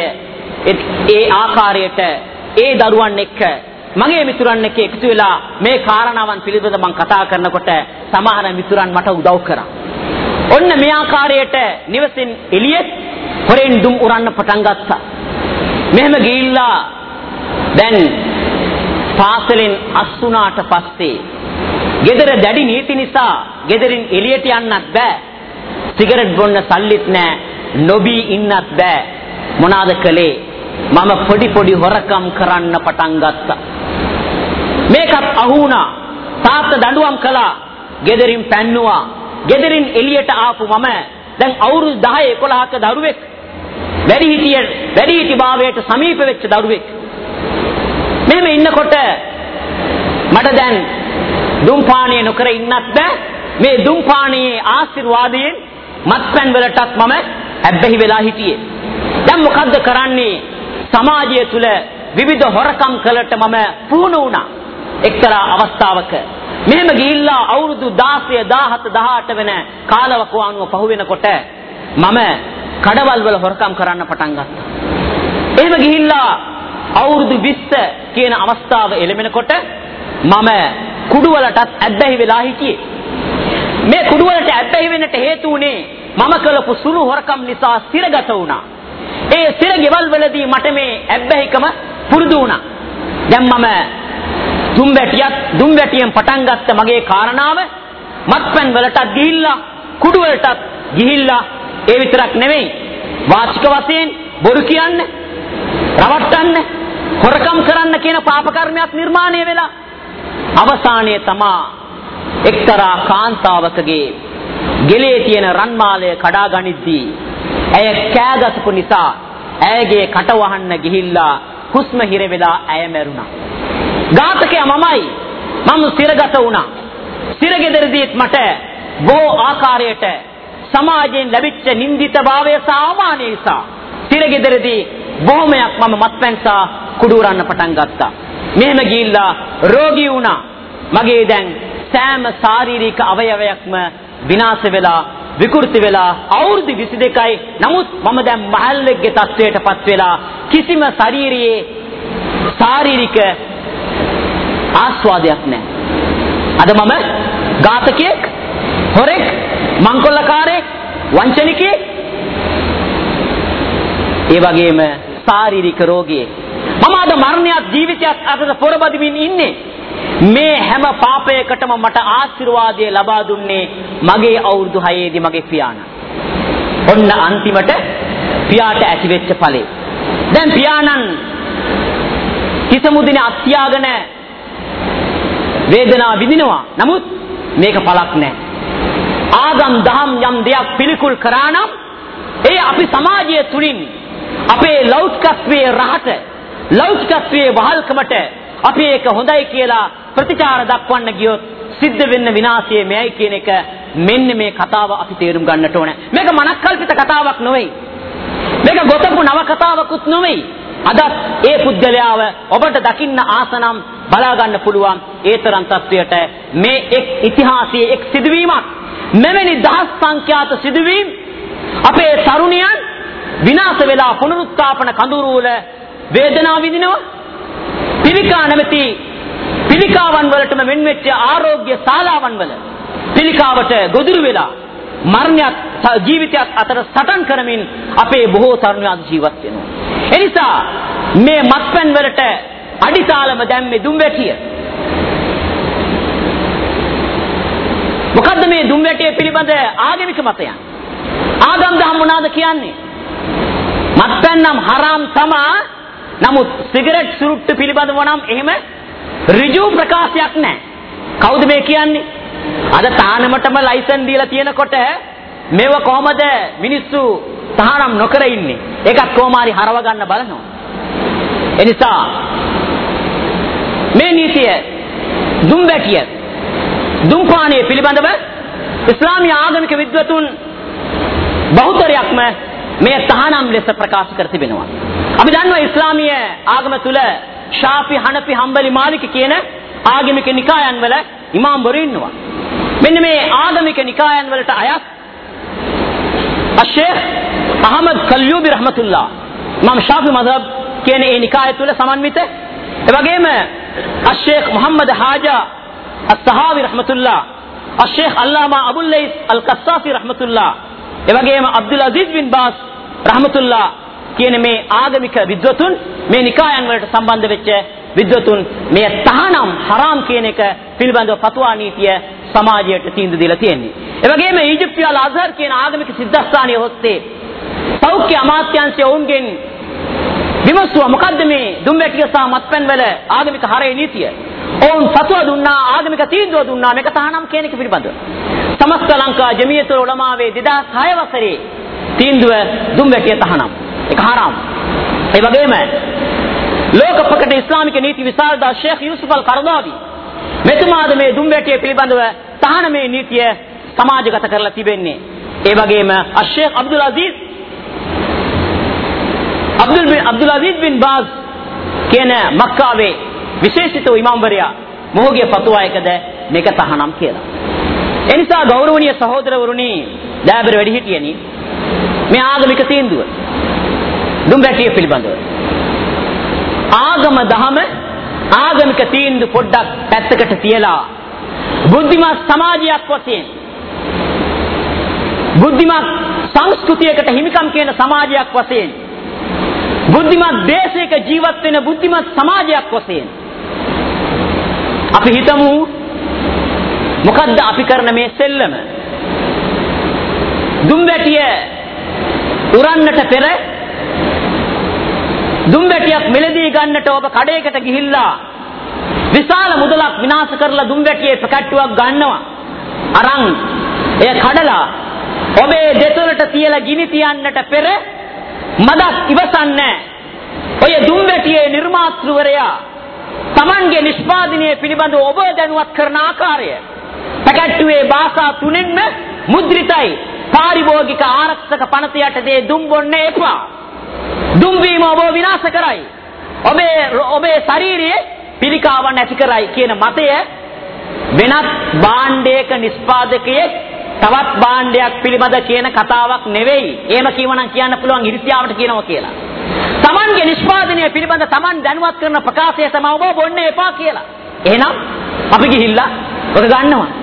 ඒ ආකාරයට ඒ දරුවන් එක්ක මගේ මිතුරන් එක්ක එකතු වෙලා මේ කාරණාවන් පිළිබඳව මම කතා කරනකොට සමහර මිතුරන් මට උදව් කරා. ඔන්න මේ ආකාරයට නිවසින් එළියෙත් හොරෙන් දුම් උරන්න පටන් ගත්තා. මෙහෙම ගිහිල්ලා දැන් පාසලෙන් අස්සුනාට පස්සේ ගෙදර දැඩි නීති නිසා ගෙදරින් එළියට යන්නත් බෑ. සිගරට් බොන්න සල්ලිත් නෑ. නොබී ඉන්නත් බෑ. මොනවාද කළේ? මම පොඩි පොඩි හොරකම් කරන්න පටන් ගත්තා. මේකත් අහු වුණා. තාත්තා දඬුවම් කළා. ගෙදරින් පැන්නුවා. ගෙදරින් එළියට ආපු මම දැන් අවුරුදු 10 11ක දරුවෙක්. වැඩි හිටිය වැඩි හිටි භාවයට සමීප වෙච්ච දරුවෙක්. මෙහෙම ඉන්නකොට මට දැන් දුම්පානය නොකර ඉන්නත් බෑ. මේ දුම්පානයේ ආශිර්වාදයෙන් මත්පැන් වලටත් මම ඇබ්බැහි වෙලා හිටියේ. දැන් මොකද්ද කරන්නේ? සමාජය තුල විවිධ හොරකම් කළට මම පුහුණු වුණා. එක්තරා අවස්ථාවක මෙහෙම ගිහිල්ලා අවුරුදු 16 17 18 වෙන කාලවකවානුව පහු වෙනකොට මම කඩවල් වල හොරකම් කරන්න පටන් ගත්තා. එහෙම ගිහිල්ලා අවුරුදු 20 කියන අවස්ථාව එළමෙනකොට මම කුඩුවලටත් ඇබ්බැහි වෙලා හිටියේ. මේ කුඩුවලට ඇබ්බැහි වෙන්නට හේතු උනේ මම කළපු සුළු හොරකම් නිසා සිරගත වුණා. ඒ සිර ගෙවල් වලදී මට මේ ඇබ්බැහිකම පුරුදු වුණා. දැන් මම දුම් වැටියක් දුම් වැටියෙන් පටන් ගත්ත මගේ කාරණාව මත්පැන් වලටත් ගිහිල්ලා කුඩු වලටත් ගිහිල්ලා ඒ විතරක් නෙමෙයි වාචික වශයෙන් බොරු කියන්න රවට්ටන්න හොරකම් කරන්න කියන පාප කර්මයක් නිර්මාණය වෙලා අවසානයේ තමා එක්තරා කාන්තාවකගේ ගෙලේ තියෙන රන්මාලය කඩා ගනිද්දී ඇය කෑගසපු නිසා ඇයගේ කට වහන්න ගිහිල්ලා හුස්ම හිර වෙලා ඇය මැරුණා. ඝාතකයා මමයි. මම සිරගත වුණා. සිරගෙදරදීත් මට බොහෝ ආකාරයට සමාජයෙන් ලැබිච්ච නින්දිතභාවය සහ අවමානය නිසා සිරගෙදරදී බොහොමයක් මම මත්පැන්සා කුඩුරන්න පටන් ගත්තා. මෙහෙම ගිහිල්ලා රෝගී වුණා. මගේ දැන් සෑම ශාරීරික අවයවයක්ම විනාශ වෙලා විකෘති වෙලා අවුරුදු 22යි නමුත් මම දැන් මහල්ලෙක්ගේ තත්වයටපත් වෙලා කිසිම ශාරීරියේ ශාරීරික ආස්වාදයක් නැහැ. අද මම ඝාතකයෙක් හොරෙක් මංකොල්ලකාරයෙක් වංචනිකයෙක්. ඒ වගේම ශාරීරික රෝගියෙක්. මම අද මරණයක් ජීවිතයක් අතර පොරබදිමින් ඉන්නේ. මේ හැම පාපයකටම මට ආශිර්වාදය ලබා දුන්නේ මගේ අවුරුදු 6 දී මගේ පියාණන්. ඔන්න අන්තිමට පියාට ඇතිවෙච්ච ඵලේ. දැන් පියාණන් හිත මුදිනේ අත්‍යාගන වේදනාව විඳිනවා. නමුත් මේක පළක් නැහැ. ආගම් දහම් යම් දෙයක් පිළිකුල් කරා නම් ඒ අපි සමාජය තුලින් අපේ ලෞකිකත්වයේ රහට ලෞකිකත්වයේ වහල්කමට අපි ඒක හොඳයි කියලා ප්‍රතිචාර දක්වන්න ගියොත් සිද්ධ වෙන්න විනාශය මෙයයි කියන එක මෙන්න මේ කතාව අපි තේරුම් ගන්නට ඕනේ. මේක මනක්කල්පිත කතාවක් නෙවෙයි. මේක ගොතපු නව කතාවකුත් නෙවෙයි. අදත් ඒ පුද්ගලයාව ඔබට දකින්න ආසනම් බලා ගන්න පුළුවන් ඒ තරම් තත්වයට මේ එක් ඉතිහාසයේ එක් සිදුවීමක් මෙවැනි දහස් සංඛ්‍යාත සිදුවීම් අපේ තරුණියන් විනාශ වෙලා පුනරුත්ථාපන කඳුරු වල වේදනාව විඳිනවා පිළිකා නැමැති පිළිකාවන් වලටම වෙන්වෙච්ච ආරෝග්‍ය ශාලාවන් වල පිළිකාවට ගොදුරු වෙලා මරණයත් ජීවිතයත් අතර සටන් කරමින් අපේ බොහෝ තරුණයන් ජීවත් වෙනවා. එනිසා මේ මත්පැන් වලට අඩිතාලම දැම්මේ දුම්වැටිය. මොකද්ද මේ දුම්වැටිය පිළිබඳ ආගමික මතයන්? ආගම් දහම් මොනවාද කියන්නේ? මත්පැන් නම් හරාම් තමා නමුත් සිගරට් සුරුට්ටු පිළිබඳව නම් එහෙම ඍජු ප්‍රකාශයක් නැහැ. කවුද මේ කියන්නේ? අද තානමටම ලයිසන් දීලා තියෙනකොට මේව කොහමද මිනිස්සු තහනම් නොකර ඉන්නේ? ඒකත් කොහොම හරි හරව ගන්න බලනවා. එනිසා මේ නීතිය දුම් වැටිය දුම්පානය පිළිබඳව ඉස්ලාමීය ආගමික විද්වතුන් බහුතරයක්ම මේ තහනම් ලෙස ප්‍රකාශ කර තිබෙනවා. අපි දන්නවා ඉස්ලාමීය ආගම තුල ශාෆි, හනෆි, හම්බලි, මාලික කියන ආගමික නිකායන් වල ඉමාම්වරු ඉන්නවා. මෙන්න මේ ආගමික නිකායන් වලට අයත් අෂේඛ් අහමද් කල්යුබි රහමතුල්ලා ඉමාම් ශාෆි මذهب කියන ඒ නිකාය තුල සමන්විත ඒ වගේම අෂේඛ් මුහම්මද් හාජා අස්සහාවි රහමතුල්ලා අෂේඛ් අල්ලාමා අබුල් ලයිස් අල් කස්සාෆි රහමතුල්ලා ඒ වගේම අබ්දුල් අසීස් බින් බාස් රහමතුල්ලා කියන මේ ආගමික විද්වතුන් මේ නිකායන් වලට සම්බන්ධ වෙච්ච විද්වතුන් මේ තහනම් හරාම් කියන එක පිළිබඳව ෆතුවා නීතිය සමාජයට තීන්දුව දීලා තියෙන්නේ. ඒ වගේම ඊජිප්තුවේ අල් අස්හර් කියන ආගමික සිද්ධාස්ථානයේ ඔස්සේ සෞඛ්‍ය අමාත්‍යාංශය ඔවුන්ගෙන් විමසුවා මොකද්ද මේ දුම්බැටිය සහ මත්පැන් වල ආගමික හරේ නීතිය? ඔවුන් ෆතුවා දුන්නා ආගමික තීන්දුව දුන්නා මේක තහනම් කියන එක පිළිබඳව. සමස්ත ලංකා ජමියතුල් උලමාවේ 2006 වසරේ තීන්දුව දුම්බැටිය තහනම්. ඒක හරාම්. ඒ වගේම ලෝක ප්‍රකට ඉස්ලාමික නීති විසාරදා ෂේඛ් යූසුෆ් අල් කරදාවි මෙතුමාද මේ දුම්බැටිය පිළිබඳව තහනමේ නීතිය සමාජගත කරලා තිබෙන්නේ. ඒ වගේම අෂේඛ් අබ්දුල් අසීස් අබ්දුල් බින් අබ්දුල් අසීස් බින් බාස් කියන මක්කාවේ විශේෂිත ඉමාම්වරයා මොහුගේ ෆතුවා එකද මේක තහනම් කියලා. එනිසා ගෞරවනීය සහෝදරවරුනි දෑබර වැඩිහිටියනි මේ ආගමික තීන්දුව දුම්බැටිය පිළිබඳව. ආගම දහම ආගමික තීන්දුව පොඩ්ඩක් පැත්තකට තියලා බුද්ධිමත් සමාජයක් වශයෙන් බුද්ධිමත් සංස්කෘතියකට හිමිකම් කියන සමාජයක් වශයෙන් බුද්ධිමත් දේශයක ජීවත් වෙන බුද්ධිමත් සමාජයක් වශයෙන් අපි හිතමු මොකද්ද අපි කරන මේ සෙල්ලම? දුම්බැටිය උරන්නට පෙර දුම්බැටියක් මිලදී ගන්නට ඔබ කඩේකට ගිහිල්ලා විශාල මුදලක් විනාශ කරලා දුම්බැටියේ පැකට්ටුවක් ගන්නවා. අරන් එය කඩලා ඔබේ දෙතොලට තියලා ගිනි තියන්නට පෙර මදක් ඉවසන්නේ ඔය දුම්බැටියේ නිර්මාතෘවරයා Tamanගේ නිෂ්පාදනය පිළිබඳව ඔබ දැනුවත් කරන ආකාරය. පැකට්ටුවේ භාෂා තුනෙන්ම මුද්‍රිතයි පාරිභෝගික ආරක්ෂක පනත යටතේ දුම් බොන්න එපා දුම් බීම ඔබ විනාශ කරයි ඔබේ ඔබේ ශාරීරියේ පිළිකාවක් නැති කරයි කියන මතය වෙනත් භාණ්ඩයක නිෂ්පාදකයෙක් තවත් භාණ්ඩයක් පිළිබඳ කියන කතාවක් නෙවෙයි. එහෙම කියවනම් කියන්න පුළුවන් ඉරිසියාවට කියනවා කියලා. Tamanගේ නිෂ්පාදනය පිළිබඳ Taman දැනුවත් කරන ප්‍රකාශය තමයි ඔබ බොන්න එපා කියලා. එහෙනම් අපි ගිහිල්ලා ඔක ගන්නවා.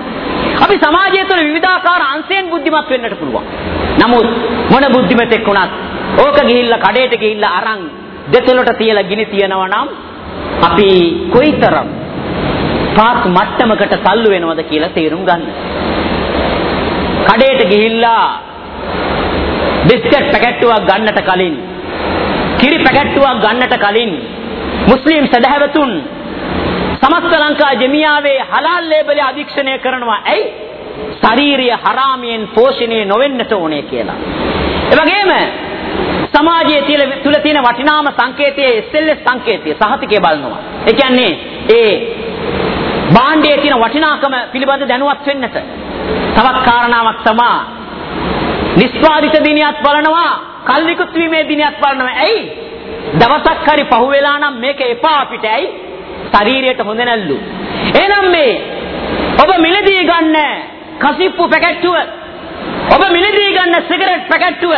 අපි සමාජය තුළ විවිධාකාර අංශයෙන් බුද්ධිමත් වෙන්නට පුළුවන්. නමුත් මොන බුද්ධිමතෙක් වුණත් ඕක ගිහිල්ලා කඩේට ගිහිල්ලා අරන් දෙතොලට තියලා ගිනි තියනවා නම් අපි කොයිතරම් පාත් මට්ටමකට තල්ලු වෙනවද කියලා තේරුම් ගන්න. කඩේට ගිහිල්ලා බිස්කට් පැකට්ටුවක් ගන්නට කලින් කිරි පැකට්ටුවක් ගන්නට කලින් මුස්ලිම් සදහැවතුන් සමස්ත ලංකා ජමියාවේ හලාල් ලේබලය අධීක්ෂණය කරනවා. ඇයි? ශාරීරිය හරාමියෙන් පෝෂණය නොවෙන්නට ඕනේ කියලා. ඒ වගේම සමාජයේ තුල තියෙන වටිනාම සංකේතයේ SLS සංකේතය සහතිකය බලනවා. ඒ කියන්නේ ඒ භාණ්ඩයේ තියෙන වටිනාකම පිළිබඳ දැනුවත් වෙන්නට. තවත් කාරණාවක් තමා නිස්පාදිත දිනියත් බලනවා කල්ලිකුත් වීමේ දිනයක් බලනවා. ඇයි? දවසක් හරි පහුවෙලා නම් මේක එපා අපිට. ඇයි? ශරීරයට හොඳ නැල්ලු. එහෙනම් මේ ඔබ මිලදී ගන්න කසිප්පු පැකට්ටුව ඔබ මිලදී ගන්න සිගරට් පැකට්ටුව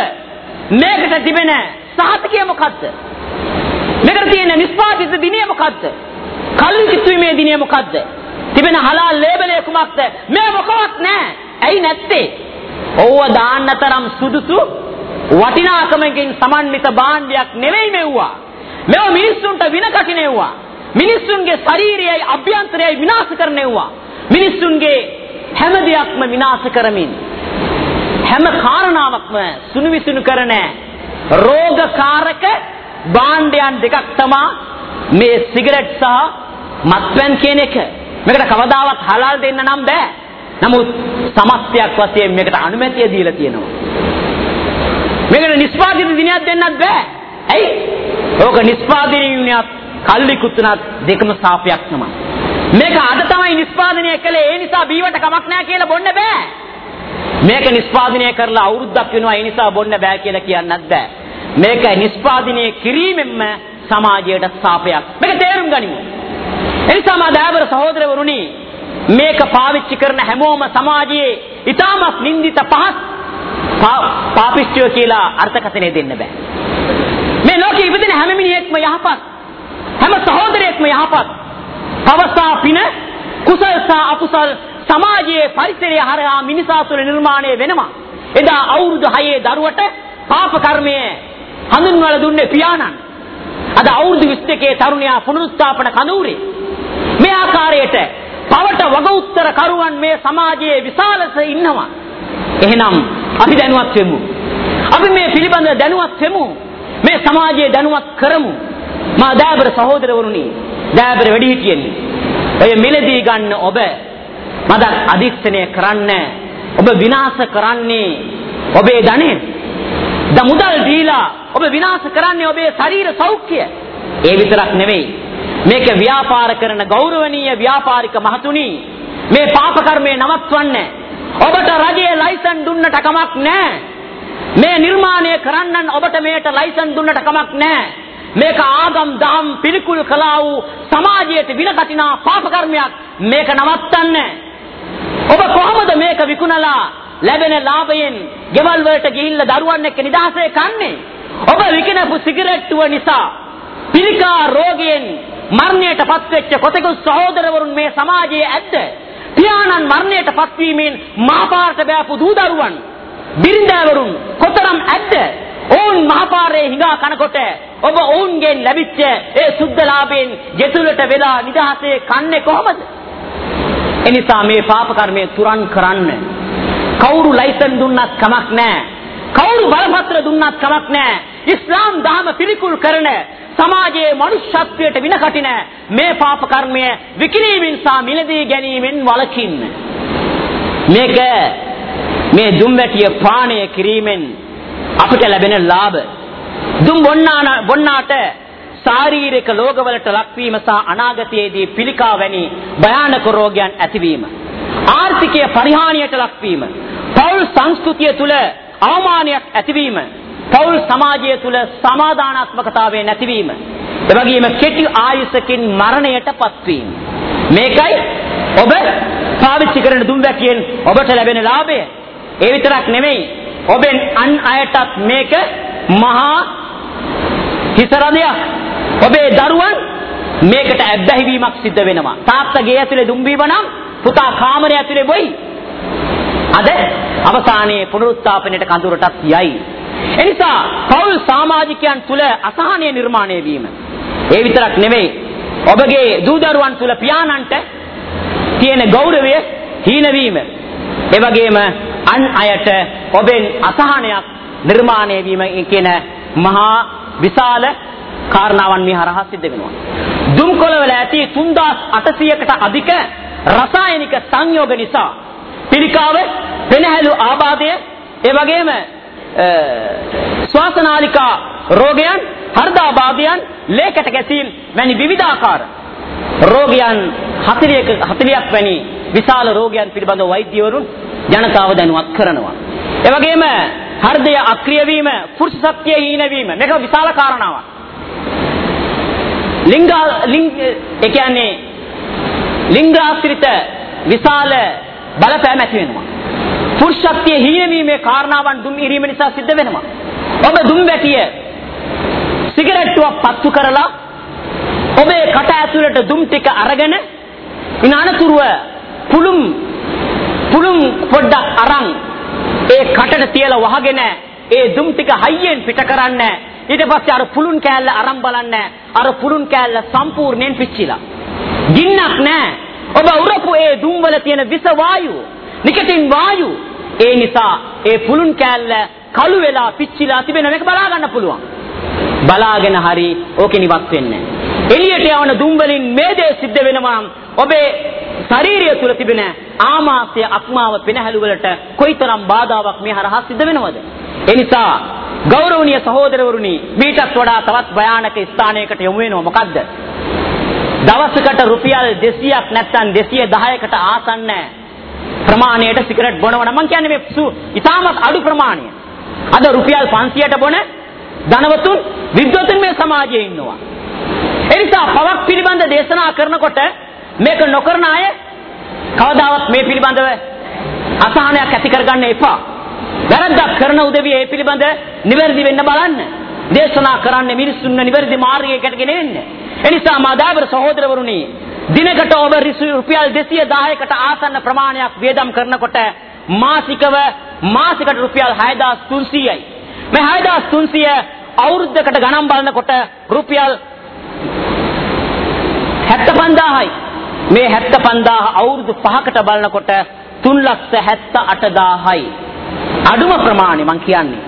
මේකට තිබෙන සහතිකය මොකද්ද? මේකට තියෙන නිස්පාදිත දිනය මොකද්ද? කල්ලිකුත් වීමේ දිනය මොකද්ද? තිබෙන හලාල් ලේබලය කුමක්ද? මේ මොකවත් නැහැ. ඇයි නැත්තේ? ඕව දාන්න තරම් සුදුසු වටිනාකමකින් සමන්විත භාණ්ඩයක් නෙවෙයි මෙව්වා. මේව මිනිස්සුන්ට වින කටිනෙව්වා. මිනිස්සුන්ගේ ශරීරයයි අභ්‍යන්තරයයි විනාශ කරනෙව්වා. මිනිස්සුන්ගේ හැම දෙයක්ම විනාශ කරමින් හැම කාරණාවක්ම සුණු විසුණු කරන රෝගකාරක භාණ්ඩයන් දෙකක් තමා මේ සිගරට් සහ මත්පැන් කියන එක. මේකට කවදාවත් හලාල් දෙන්න නම් බෑ. නමුත් සමස්තයක් වශයෙන් මේකට අනුමැතිය දීලා තියෙනවා. මේකට නිස්පාදිත දිනයක් දෙන්නත් බෑ. ඇයි? ඕක නිස්පාදිත යුනියත් කල්ලිකුත් උනත් දෙකම සාපයක් තමයි. මේක අද තමයි නිෂ්පාදනය කළේ ඒ නිසා බීවට කමක් නැහැ කියලා බොන්න බෑ. මේක නිෂ්පාදනය කරලා අවුරුද්දක් වෙනවා ඒ නිසා බොන්න බෑ කියලා කියන්නත් බෑ. මේක නිෂ්පාදනය කිරීමෙන්ම සමාජයට සාපයක්. මේක තේරුම් ගනිමු. එනිසා මා දයාබර සහෝදරවරුනි මේක පාවිච්චි කරන හැමෝම සමාජයේ ඊටමත් නින්දිත පහත් පාපිෂ්ඨිය කියලා අර්ථකථනය දෙන්න බෑ. මේ ලෝකේ ඉපදින හැම මිනිහෙක්ම යහපත්. හැම සහෝදරයෙක්ම යහපත්. පවසා පින කුසල් සහ අකුසල් සමාජයේ පරිසරය හරහා මිනිසා තුළ නිර්මාණය වෙනවා. එදා අවුරුදු 6 දරුවට පාප කර්මය හඳුන්වලා දුන්නේ පියාණන්. අද අවුරුදු 22 තරුණයා පුනරුත්ථාපන කඳවුරේ. මේ ආකාරයට පවට වග උත්තර කරුවන් මේ සමාජයේ විශාලස ඉන්නවා. එහෙනම් අපි දැනුවත් වෙමු. අපි මේ පිළිබඳ දැනුවත් වෙමු. මේ සමාජයේ දැනුවත් කරමු. මා දෑබර සහෝදරවරුනි, දෑබර වැඩිහිටියනි. ඔය මිලදී ගන්න ඔබ මද අධික්ෂණය කරන්න ඔබ විනාශ කරන්නේ ඔබේ ධනෙ. ද මුදල් දීලා ඔබ විනාශ කරන්නේ ඔබේ ශරීර සෞඛ්‍යය. ඒ විතරක් නෙවෙයි. මේක ව්‍යාපාර කරන ගෞරවනීය ව්‍යාපාරික මහතුනි මේ පාප කර්මය නවත්වන්න ඔබට රජයේ ලයිසන් දුන්නට කමක් නැහැ. මේ නිර්මාණය කරන්නන් ඔබට මේට ලයිසන් දුන්නට කමක් නැහැ. මේක ආගම් දහම් පිළිකුල් කළා වූ සමාජයට විනකටිනා පාප කර්මයක්. මේක නවත්තන්න. ඔබ කොහොමද මේක විකුණලා ලැබෙන ලාභයෙන් ගෙවල් වලට ගිහිල්ලා දරුවන් එක්ක නිදහසේ කන්නේ? ඔබ විකිනපු සිගරට්ටුව නිසා පිළිකා රෝගයෙන් මරණයට පත්වෙච්ච කොතෙකුත් සහෝදරවරුන් මේ සමාජයේ ඇද්ද? පියාණන් මරණයට පත්වීමෙන් මාපාරට බෑපු දූ දරුවන් බිරිඳවරුන් කොතරම් ඇද්ද? ඔවුන් මහපාරේ හිඟා කනකොට ඔබ ඔවුන්ගෙන් ලැබිච්ච ඒ සුද්ධ ලාභයෙන් ගෙතුලට වෙලා නිදහසේ කන්නේ කොහොමද? එනිසා මේ පාප කර්මය තුරන් කරන්න කවුරු ලයිසන් දුන්නත් කමක් නැහැ. කවුරු බලපත්‍ර දුන්නත් කමක් නැහැ. ඉස්ලාම් දහම පිළිකුල් කරන සමාජයේ මනුෂ්‍යත්වයට විනකටින මේ පාප කර්මය විකිණීමෙන් සහ මිලදී ගැනීමෙන් වළකින්න. මේක මේ දුම්වැටිය පානය කිරීමෙන් අපිට ලැබෙන ලාභ. දුම් බොන්නාන බොන්නාට ශාරීරික රෝගවලට ලක්වීම සහ අනාගතයේදී පිළිකා වැනි භයානක රෝගයන් ඇතිවීම. ආර්ථිකය පරිහානියට ලක්වීම. පෞල් සංස්කෘතිය තුල අවමානයක් ඇතිවීම. පෞල් සමාජය තුල සමාදානාත්මකතාවය නැතිවීම. එවැගේම කෙටි ආයුෂකින් මරණයට පත්වීම. මේකයි ඔබ පාවිච්චි කරන දුම්වැකියෙන් ඔබට ලැබෙන ලාභය. ඒ විතරක් නෙමෙයි ඔබෙන් අන් අයටත් මේක මහා හිසරදයක්. ඔබේ දරුවන් මේකට ඇබ්බැහි වීමක් සිද්ධ වෙනවා. තාත්තගේ ඇතුලේ දුම් බීම නම් පුතා කාමරය ඇතුලේ බොයි. අද අවසානයේ පුනරුත්ථාපනයට කඳුරටත් යයි. එනිසා පෞල් සමාජිකයන් තුල අසහනය නිර්මාණය වීම. ඒ විතරක් නෙවෙයි ඔබගේ දූ දරුවන් තුල පියාණන්ට තියෙන ගෞරවය හීන වීම. ඒ වගේම අන් අයට ඔබෙන් අසහනයක් නිර්මාණය වීම කියන මහා විශාල කාරණාවන් මේ හරහා සිද්ධ වෙනවා. දුම්කොළවල ඇති 3800කට අධික රසායනික සංයෝග නිසා පිළිකාව, පෙනහැලු ආබාධය, ඒ වගේම ශ්වාසනාලිකා රෝගයන්, හෘදාබාධයන්, ලේකට ගැසීම් වැනි විවිධාකාර රෝගයන් 40ක 40ක් වැනි විශාල රෝගයන් පිළිබඳව වෛද්‍යවරුන් ජනතාව දැනුවත් කරනවා. ඒ වගේම හෘදය අක්‍රිය වීම, පුරුෂ සත්‍යයේ හීන වීම මේක විශාල කාරණාවක්. ලිංග ලිංග ඒ කියන්නේ ලිංගාශ්‍රිත විශාල බලපෑම ඇති වෙනවා. පුරුෂත්වයේ හීන වීමේ කාරණාවන් දුම් ඉරීම නිසා සිද්ධ වෙනවා. ඔබ දුම් වැටිය සිගරට්ටුවක් පත්තු කරලා ඔබේ කට ඇතුළට දුම් ටික අරගෙන ඉනානතුරුව පුළුම් පුළුම් පොඩ්ඩක් අරන් ඒ කටට තියලා වහගෙන ඒ දුම් ටික හයියෙන් පිට කරන්න. ඊට පස්සේ අර පුළුන් කෑල්ල අරන් බලන්න. අර පුළුන් කෑල්ල සම්පූර්ණයෙන් පිච්චිලා. ගින්නක් නැහැ ඔබ උරපු ඒ දුම් වල තියෙන විස වායු නිකටින් වායු ඒ නිසා ඒ පුළුන් කෑල්ල කළු වෙලා පිච්චිලා තිබෙන මේක බලා ගන්න පුළුවන්. බලාගෙන හරි ඕකේ නිවත් වෙන්නේ. එළියට යවන දුම් වලින් මේ දේ සිද්ධ වෙනවා නම් ඔබේ ශරීරය තුල තිබෙන ආමාශය අක්මාව පෙනහැලු වලට කොයිතරම් බාධාවක් මේ හරහා සිද්ධ වෙනවද ඒ නිසා ගෞරවනීය සහෝදරවරුනි මීටත් වඩා තවත් භයානක ස්ථානයකට යොමු වෙනවා මොකද්ද දවසකට රුපියල් 200ක් නැත්නම් 210කට ආසන්න ප්‍රමාණයට සිගරට් බොනවා නම් මං කියන්නේ මේ ඉතාමත් අඩු ප්‍රමාණය. අද රුපියල් 500ට බොන ධනවතුන් විද්වතුන් මේ සමාජයේ ඉන්නවා. ඒ නිසා පවක් පිළිබඳ දේශනා කරනකොට මේක නොකරන අය කවදාවත් මේ පිළිබඳව අසහනයක් ඇති කරගන්න එපා. වැරද්දක් කරන උදවිය ඒ පිළිබඳ නිවැරදි වෙන්න බලන්න. දේශනා කරන්න මිනිස්සුන්ව නිවැරදි මාර්ගයකට ගෙනෙන්න. එනිසා මාදාවර සහෝදරවරුනි දිනකට ඔබ රුපියල් 210කට ආසන්න ප්‍රමාණයක් වියදම් කරනකොට මාසිකව මාසිකට රුපියල් 6300යි. මේ 6300 අවුරුද්දකට ගණන් බලනකොට රුපියල් 75000යි. මේ 75000 අවුරුදු 5කට බලනකොට 378000යි. අඩුම ප්‍රමාණය මං කියන්නේ.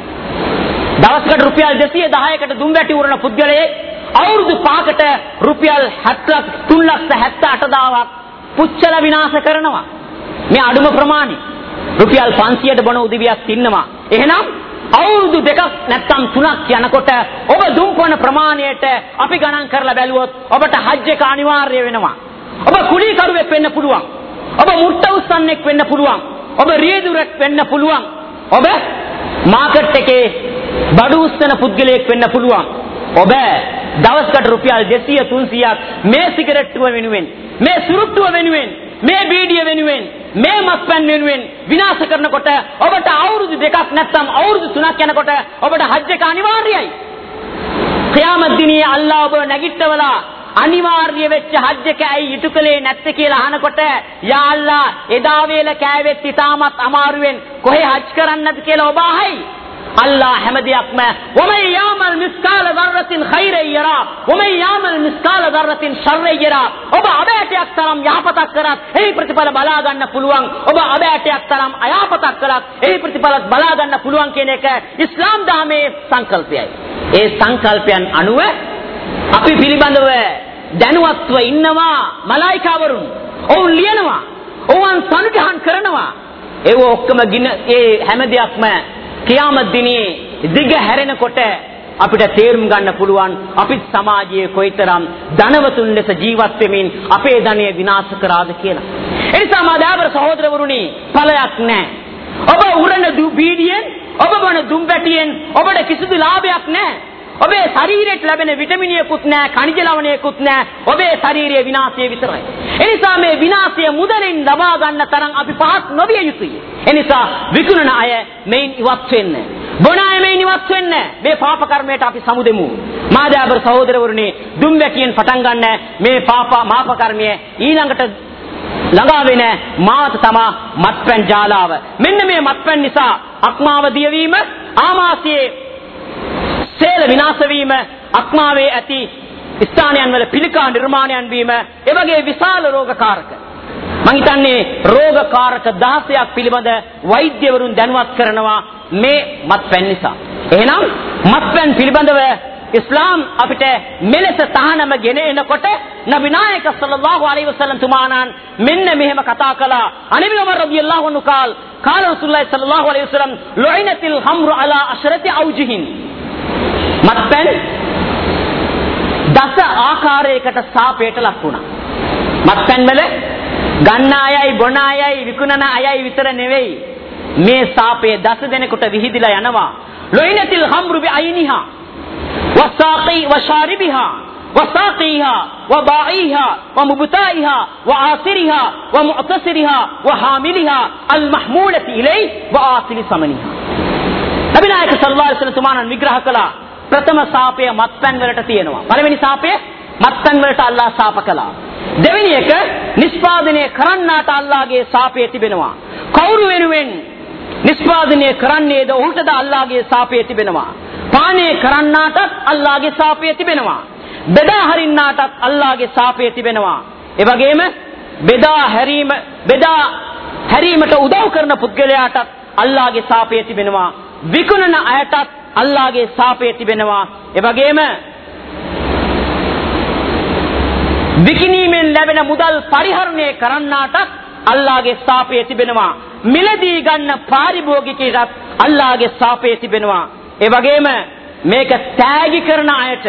දවසකට රුපියල් 210කට දුම් වැටි උරන පුද්ගලයෙක් අවුරුදු 5කට රුපියල් 378000ක් පුච්චල විනාශ කරනවා. මේ අඩුම ප්‍රමාණය. රුපියල් 500ට බොන උදවියක් ඉන්නවා. එහෙනම් අවුරුදු දෙකක් නැත්තම් තුනක් යනකොට ඔබ දුම් කරන ප්‍රමාණයට අපි ගණන් කරලා බැලුවොත් ඔබට හජ් එක අනිවාර්ය වෙනවා. ඔබ කුලීකරුවෙක් වෙන්න පුළුවන්. ඔබ මුට්ට උස්සන්නෙක් වෙන්න පුළුවන්. ඔබ රියදුරෙක් වෙන්න පුළුවන්. ඔබ මාකට් එකේ බඩු උස්සන පුද්ගලයෙක් වෙන්න පුළුවන්. ඔබ දවසකට රුපියල් 200 300ක් මේ සිගරට්ටුව වෙනුවෙන් මේ සුරුට්ටුව වෙනුවෙන් මේ බීඩිය වෙනුවෙන් මේ මත්පැන් වෙනුවෙන් විනාශ කරනකොට ඔබට අවුරුදු දෙකක් නැත්නම් අවුරුදු තුනක් යනකොට ඔබට හජ් එක අනිවාර්යයි. ඛියාමත් දිනේ අල්ලාහ් ඔබ නැගිටවලා අනිවාර්ය වෙච්ච හජ්ජ කෑයි ඉටු කළේ නැත්තේ කියලා අහනකොට යා අල්ලා එදා වේල කෑවෙත් ඉතාමත් අමාරුවෙන් කොහේ හජ් කරන්නද කියලා ඔබ අහයි. අල්ලා හැම දෙයක්ම "වමන් යාමල් මිස්කාල දර්රතින් ඛෛරයි යරා. වමන් යාමල් මිස්කාල දර්රතින් ෂර්රයි යරා" ඔබ අබෑටයක් තරම් යහපතක් කරත් එහි ප්‍රතිඵල බලා ගන්න පුළුවන්. ඔබ අබෑටයක් තරම් අයහපතක් කරත් එහි ප්‍රතිඵල බලා ගන්න පුළුවන් කියන එක ඉස්ලාම් ධර්මයේ සංකල්පයයි. ඒ සංකල්පයන් අනුව අපි පිළිබඳව දැනුවත්ව ඉන්නවා මලායිකාවරුන් ඔවුන් ලියනවා ඔවුන් සනුගහන් කරනවා ඒව ඔක්කොම ගින ඒ හැම දෙයක්ම කියාමත් දිනේ දිග හැරෙනකොට අපිට තේරුම් ගන්න පුළුවන් අපිත් සමාජයේ කොයිතරම් ධනවතුන් ලෙස ජීවත් වෙමින් අපේ ධනය විනාශ කරාද කියලා. එනිසා මා දාවර සහෝදරවරුනි ඵලයක් නැහැ. ඔබ උරන දු බීඩියෙන් ඔබ බොන දුම් පැටියෙන් ඔබට කිසිදු ලාභයක් නැහැ. ඔබේ ශරීරයට ලැබෙන විටමිනියකුත් නැහැ, කනිජ ලවණයකුත් නැහැ. ඔබේ ශාරීරික විනාශය විතරයි. එනිසා මේ විනාශය මුදලින් ලබා ගන්න තරම් අපි පහත් නොවිය යුතුයි. එනිසා විකුණන අය මේන් ඉවත් වෙන්න. බොන අය මේන් ඉවත් වෙන්න. මේ පාප කර්මයට අපි සමුදෙමු. මාදාබර සහෝදරවරුනි, දුම් වැටියෙන් පටන් ගන්න මේ පාප මාප කර්මය ඊළඟට ළඟා වෙන මාත තමා මත්පැන් ජාලාව. මෙන්න මේ මත්පැන් නිසා අක්මාව දියවීම ආමාශයේ සේල විනාශ වීම අක්මාවේ ඇති ස්ථානයන් වල පිළිකා නිර්මාණයන් වීම එවැගේ විශාල රෝගකාරක. මං හිතන්නේ රෝගකාරක 16ක් පිළිබඳ වෛද්‍යවරුන් දැනුවත් කරනවා මේ මත්පැන් නිසා. එහෙනම් මත්පැන් පිළිබඳව ඉස්ලාම් අපිට මෙලෙස තහනම ගෙන එනකොට නබි නායක සල්ලල්ලාහු අලයිහි වසල්ලම් තුමාණන් මෙන්න මෙහෙම කතා කළා. අනබි උමර් රදියල්ලාහු අන්හු කාල් කාල රසූලුල්ලාහි සල්ලල්ලාහු අලයිහි වසල්ලම් ලුයිනතිල් හම්රු අලා අශරති අවජිහින්. මත්පැන් දස ආකාරයකට සාපේට ලක් වුණා. මත්පැන් වල ගන්න අයයි බොන අයයි විකුණන අයයි විතර නෙවෙයි. මේ සාපේ දස දෙනෙකුට විහිදිලා යනවා. ලොයිනතිල් හම්රු බි අයිනිහා වසාකි වශාරිබිහා وساقيها وباعيها ومبتائها وآثرها ومعتصرها وحاملها المحمولة إليه وآصل ثمنها නබි නායක සල්ලාල්ලාහු අලයිහි වසල්ලම් තුමාණන් විග්‍රහ කළා ප්‍රථම සාපය මත්පැන් වලට තියෙනවා. පළවෙනි සාපය මත්පැන් වලට අල්ලාහ් සාප කළා. දෙවෙනි එක නිෂ්පාදනය කරන්නාට අල්ලාහගේ සාපය තිබෙනවා. කවුරු වෙනුවෙන් නිෂ්පාදනය කරන්නේද ඔහුටද අල්ලාහගේ සාපය තිබෙනවා. පානය කරන්නාටත් අල්ලාහගේ සාපය තිබෙනවා. බෙදා හරින්නාටත් අල්ලාහගේ සාපය තිබෙනවා. ඒ වගේම බෙදා හැරීම බෙදා හැරීමට උදව් කරන පුද්ගලයාටත් අල්ලාහගේ සාපය තිබෙනවා. විකුණන අයටත් අල්ලාහගේ සාපය තිබෙනවා. ඒ වගේම විකිණීමෙන් ලැබෙන මුදල් පරිහරණය කරන්නාටත් අල්ලාහගේ සාපය තිබෙනවා. මිලදී ගන්න පාරිභෝගිකයටත් අල්ලාහගේ සාපය තිබෙනවා. ඒ වගේම මේක තෑගි කරන අයට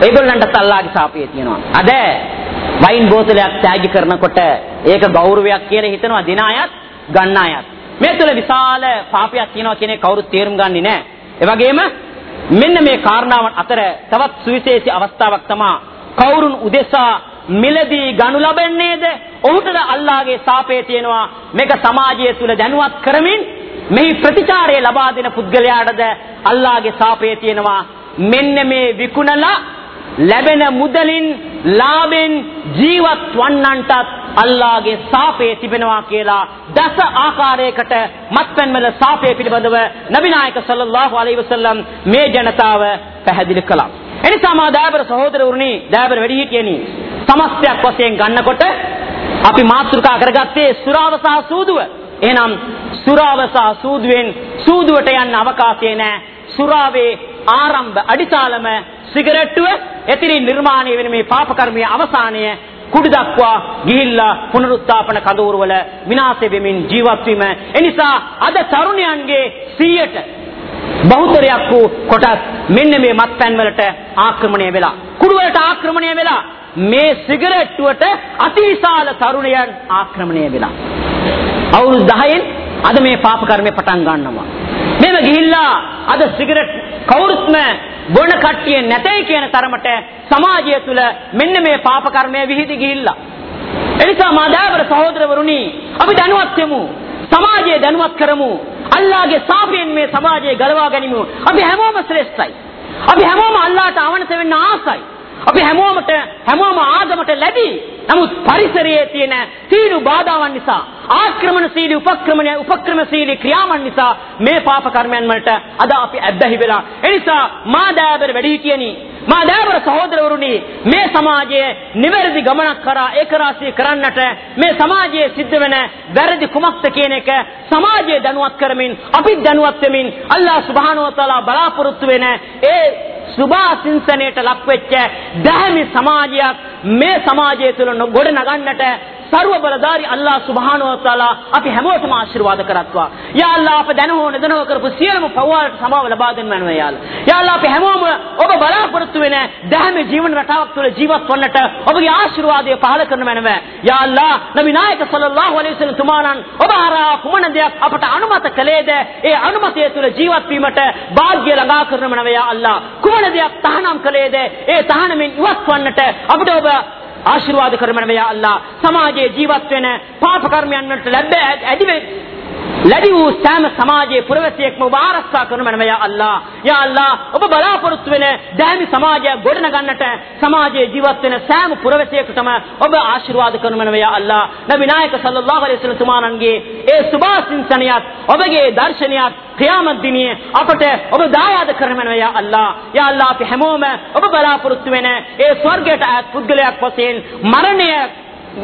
ඒගොල්ලන්ටත් අල්ලාහගේ සාපය තියෙනවා. අද වයින් බෝතලයක් තෑගි කරනකොට ඒක ගෞරවයක් කියලා හිතනවා දින අයත් ගන්න අයත්. මේ තුල විශාල පාපයක් තියෙනවා කියන එක කවුරුත් තේරුම් ගන්නේ නැහැ. ඒ වගේම මෙන්න මේ කාරණාවන් අතර තවත් සුවිශේෂී අවස්ථාවක් තමයි කවුරුන් උදෙසා මිලදී ගනු ලබන්නේද? ඔහුටද අල්ලාහගේ සාපේ තියෙනවා. මේක සමාජය තුල දැනුවත් කරමින් මෙහි ප්‍රතිචාරය ලබා දෙන පුද්ගලයාටද අල්ලාහගේ සාපේ තියෙනවා. මෙන්න මේ විකුණලා ලැබෙන මුදලින් ලාභෙන් ජීවත් වන්නන්ටත් අල්ලාහගේ සාපේ තිබෙනවා කියලා දස ආකාරයකට මත්පැන් වල සාපේ පිළිබඳව නබිනායක සල්ලල්ලාහු අලයිහි වසල්ලම් මේ ජනතාව පැහැදිලි කළා. එනිසා මා දෑබර සහෝදරවරුනි දෑබර වැඩිහිටියනි සමස්තයක් වශයෙන් ගන්නකොට අපි මාතෘකා කරගත්තේ සුරාව සහ සූදුව. එහෙනම් සුරාව සහ සූදුවෙන් සූදුවට යන්න අවකාශය නැහැ. සුරාවේ ආරම්භ අඩිතාලම සිගරට්ටුව එතිරින් නිර්මාණය වෙන මේ පාප කර්මයේ අවසානය කුඩු දක්වා ගිහිල්ලා පුනරුත්ථාපන කඳවුරවල විනාශ වෙමින් ජීවත් වීම. එනිසා අද තරුණයන්ගේ 100ට බහුතරයක් වූ කොටස් මෙන්න මේ මත්පැන් වලට ආක්‍රමණය වෙලා කුඩු වලට ආක්‍රමණය වෙලා මේ සිගරට්ටුවට අතිවිශාල තරුණයන් ආක්‍රමණය වෙලා. අවුරුදු 10න් අද මේ පාප කර්මය පටන් ගන්නවා. මේව ගිහිල්ලා අද සිගරට් කවුරුත්ම බොන කට්ටිය නැතයි කියන තරමට සමාජය තුල මෙන්න මේ පාප කර්මය විහිදි ගිහිල්ලා. එනිසා මාදාවර සහෝදරවරුනි අපි දැනුවත් වෙමු. සමාජය දැනුවත් කරමු. අල්ලාහගේ සාපයෙන් මේ සමාජය ගලවා ගනිමු. අපි හැමෝම ශ්‍රේෂ්ඨයි. අපි හැමෝම අල්ලාහට අවනත වෙන්න ආසයි. අපි හැමෝමට හැමෝම ආගමට ලැබී නමුත් පරිසරයේ තියෙන සීළු බාධාවන් නිසා ආක්‍රමණශීලී උපක්‍රමණ උපක්‍රමශීලී ක්‍රියාවන් නිසා මේ පාප කර්මයන් වලට අද අපි ඇබ්බැහි වෙලා. ඒ නිසා මා දෑබර වැඩි හිටියනි මා දෑබර සහෝදරවරුනි මේ සමාජයේ නිවැරදි ගමනක් කරා ඒකරාශී කරන්නට මේ සමාජයේ සිද්ධ වෙන වැරදි කුමක්ද කියන එක සමාජය දැනුවත් කරමින් අපි දැනුවත් වෙමින් අල්ලාහ් සුබ්හානහු වතාලා බලාපොරොත්තු වෙන ඒ සුභාසින්සනයට ලක්වෙච්ච දැහැමි සමාජයක් මේ සමාජය තුළ ගොඩ නගන්නට ਸਰව බලධාරි අල්ලාහ් සුබ්හානහු වතාලා අපි හැමෝටම ආශිර්වාද කරත්වා. යා අල්ලාහ් අප දැනහෝ නැදනෝ කරපු සියලුම පවවලට සමාව ලබා දෙන්න මනෝ යා අල්ලාහ්. යා අල්ලාහ් අපි හැමෝම ඔබ බලාපොරොත්තු වෙන දැහැමි ජීවන රටාවක් තුළ ජීවත් වන්නට ඔබගේ ආශිර්වාදය පහල කරන මනව. යා අල්ලාහ් නබි නායක සල්ලල්ලාහු අලයිහි වසල්ලම් තුමාණන් ඔබ හරහා කුමන දෙයක් අපට අනුමත කළේද? ඒ අනුමතය තුළ ජීවත් වීමට වාග්ය ළඟා කරන මනව යා අල්ලාහ්. කුමන දෙයක් තහනම් කළේද? ඒ තහනමින් ඉවත් වන්නට අපිට ඔබ ආශිර්වාද කරමන යා අල්ලා සමාජයේ ජීවත් වෙන පාප කර්මයන් වලට ලැබ ඇති ලැබි වූ සෑම සමාජයේ පුරවැසියෙක්ම ඔබ ආරක්ෂා කරන මනම යා අල්ලා. යා අල්ලා ඔබ බලාපොරොත්තු වෙන දැහැමි සමාජයක් ගොඩනගන්නට සමාජයේ ජීවත් වෙන සෑම පුරවැසියෙකුටම ඔබ ආශිර්වාද කරන මනම යා අල්ලා. නබි නායක සල්ලල්ලාහු අලයිහි වසල්ලම් තුමාණන්ගේ ඒ සුභාසින්සනියත් ඔබගේ දර්ශනයත් ඛියාමත් දිනේ අපට ඔබ දායාද කරමනවා යා අල්ලා. යා අල්ලා අපි හැමෝම ඔබ බලාපොරොත්තු වෙන ඒ ස්වර්ගයට ඈත් පුද්ගලයක් වශයෙන් මරණය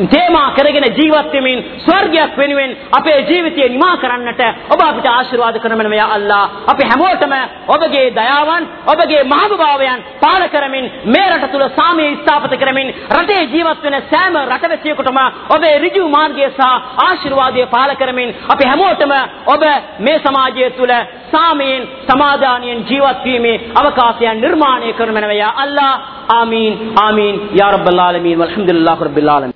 තේමා කරගෙන ජීවත් වෙමින් ස්වර්ගයක් වෙනුවෙන් අපේ ජීවිතය නිමා කරන්නට ඔබ අපිට ආශිර්වාද කරනවා යා අල්ලා. අපි හැමෝටම ඔබගේ දයාවන් ඔබගේ මහබභාවයන් පාල කරමින් මේ රට තුල සාමය ස්ථාපිත කරමින් රටේ ජීවත් වෙන සෑම රටවැසියෙකුටම ඔබේ ඍජු මාර්ගය සහ ආශිර්වාදය පාල කරමින් අපි හැමෝටම ඔබ මේ සමාජය තුල සාමයෙන් සමාදානයෙන් ජීවත් වීමේ අවකාශයන් නිර්මාණය කරනවා යා අල්ලා. ආමීන් ආමීන්. යා රබ්බල් ආලමීන්. වල්හම්දුලිල්ලාහ් රබ්බිල් ආලමීන්.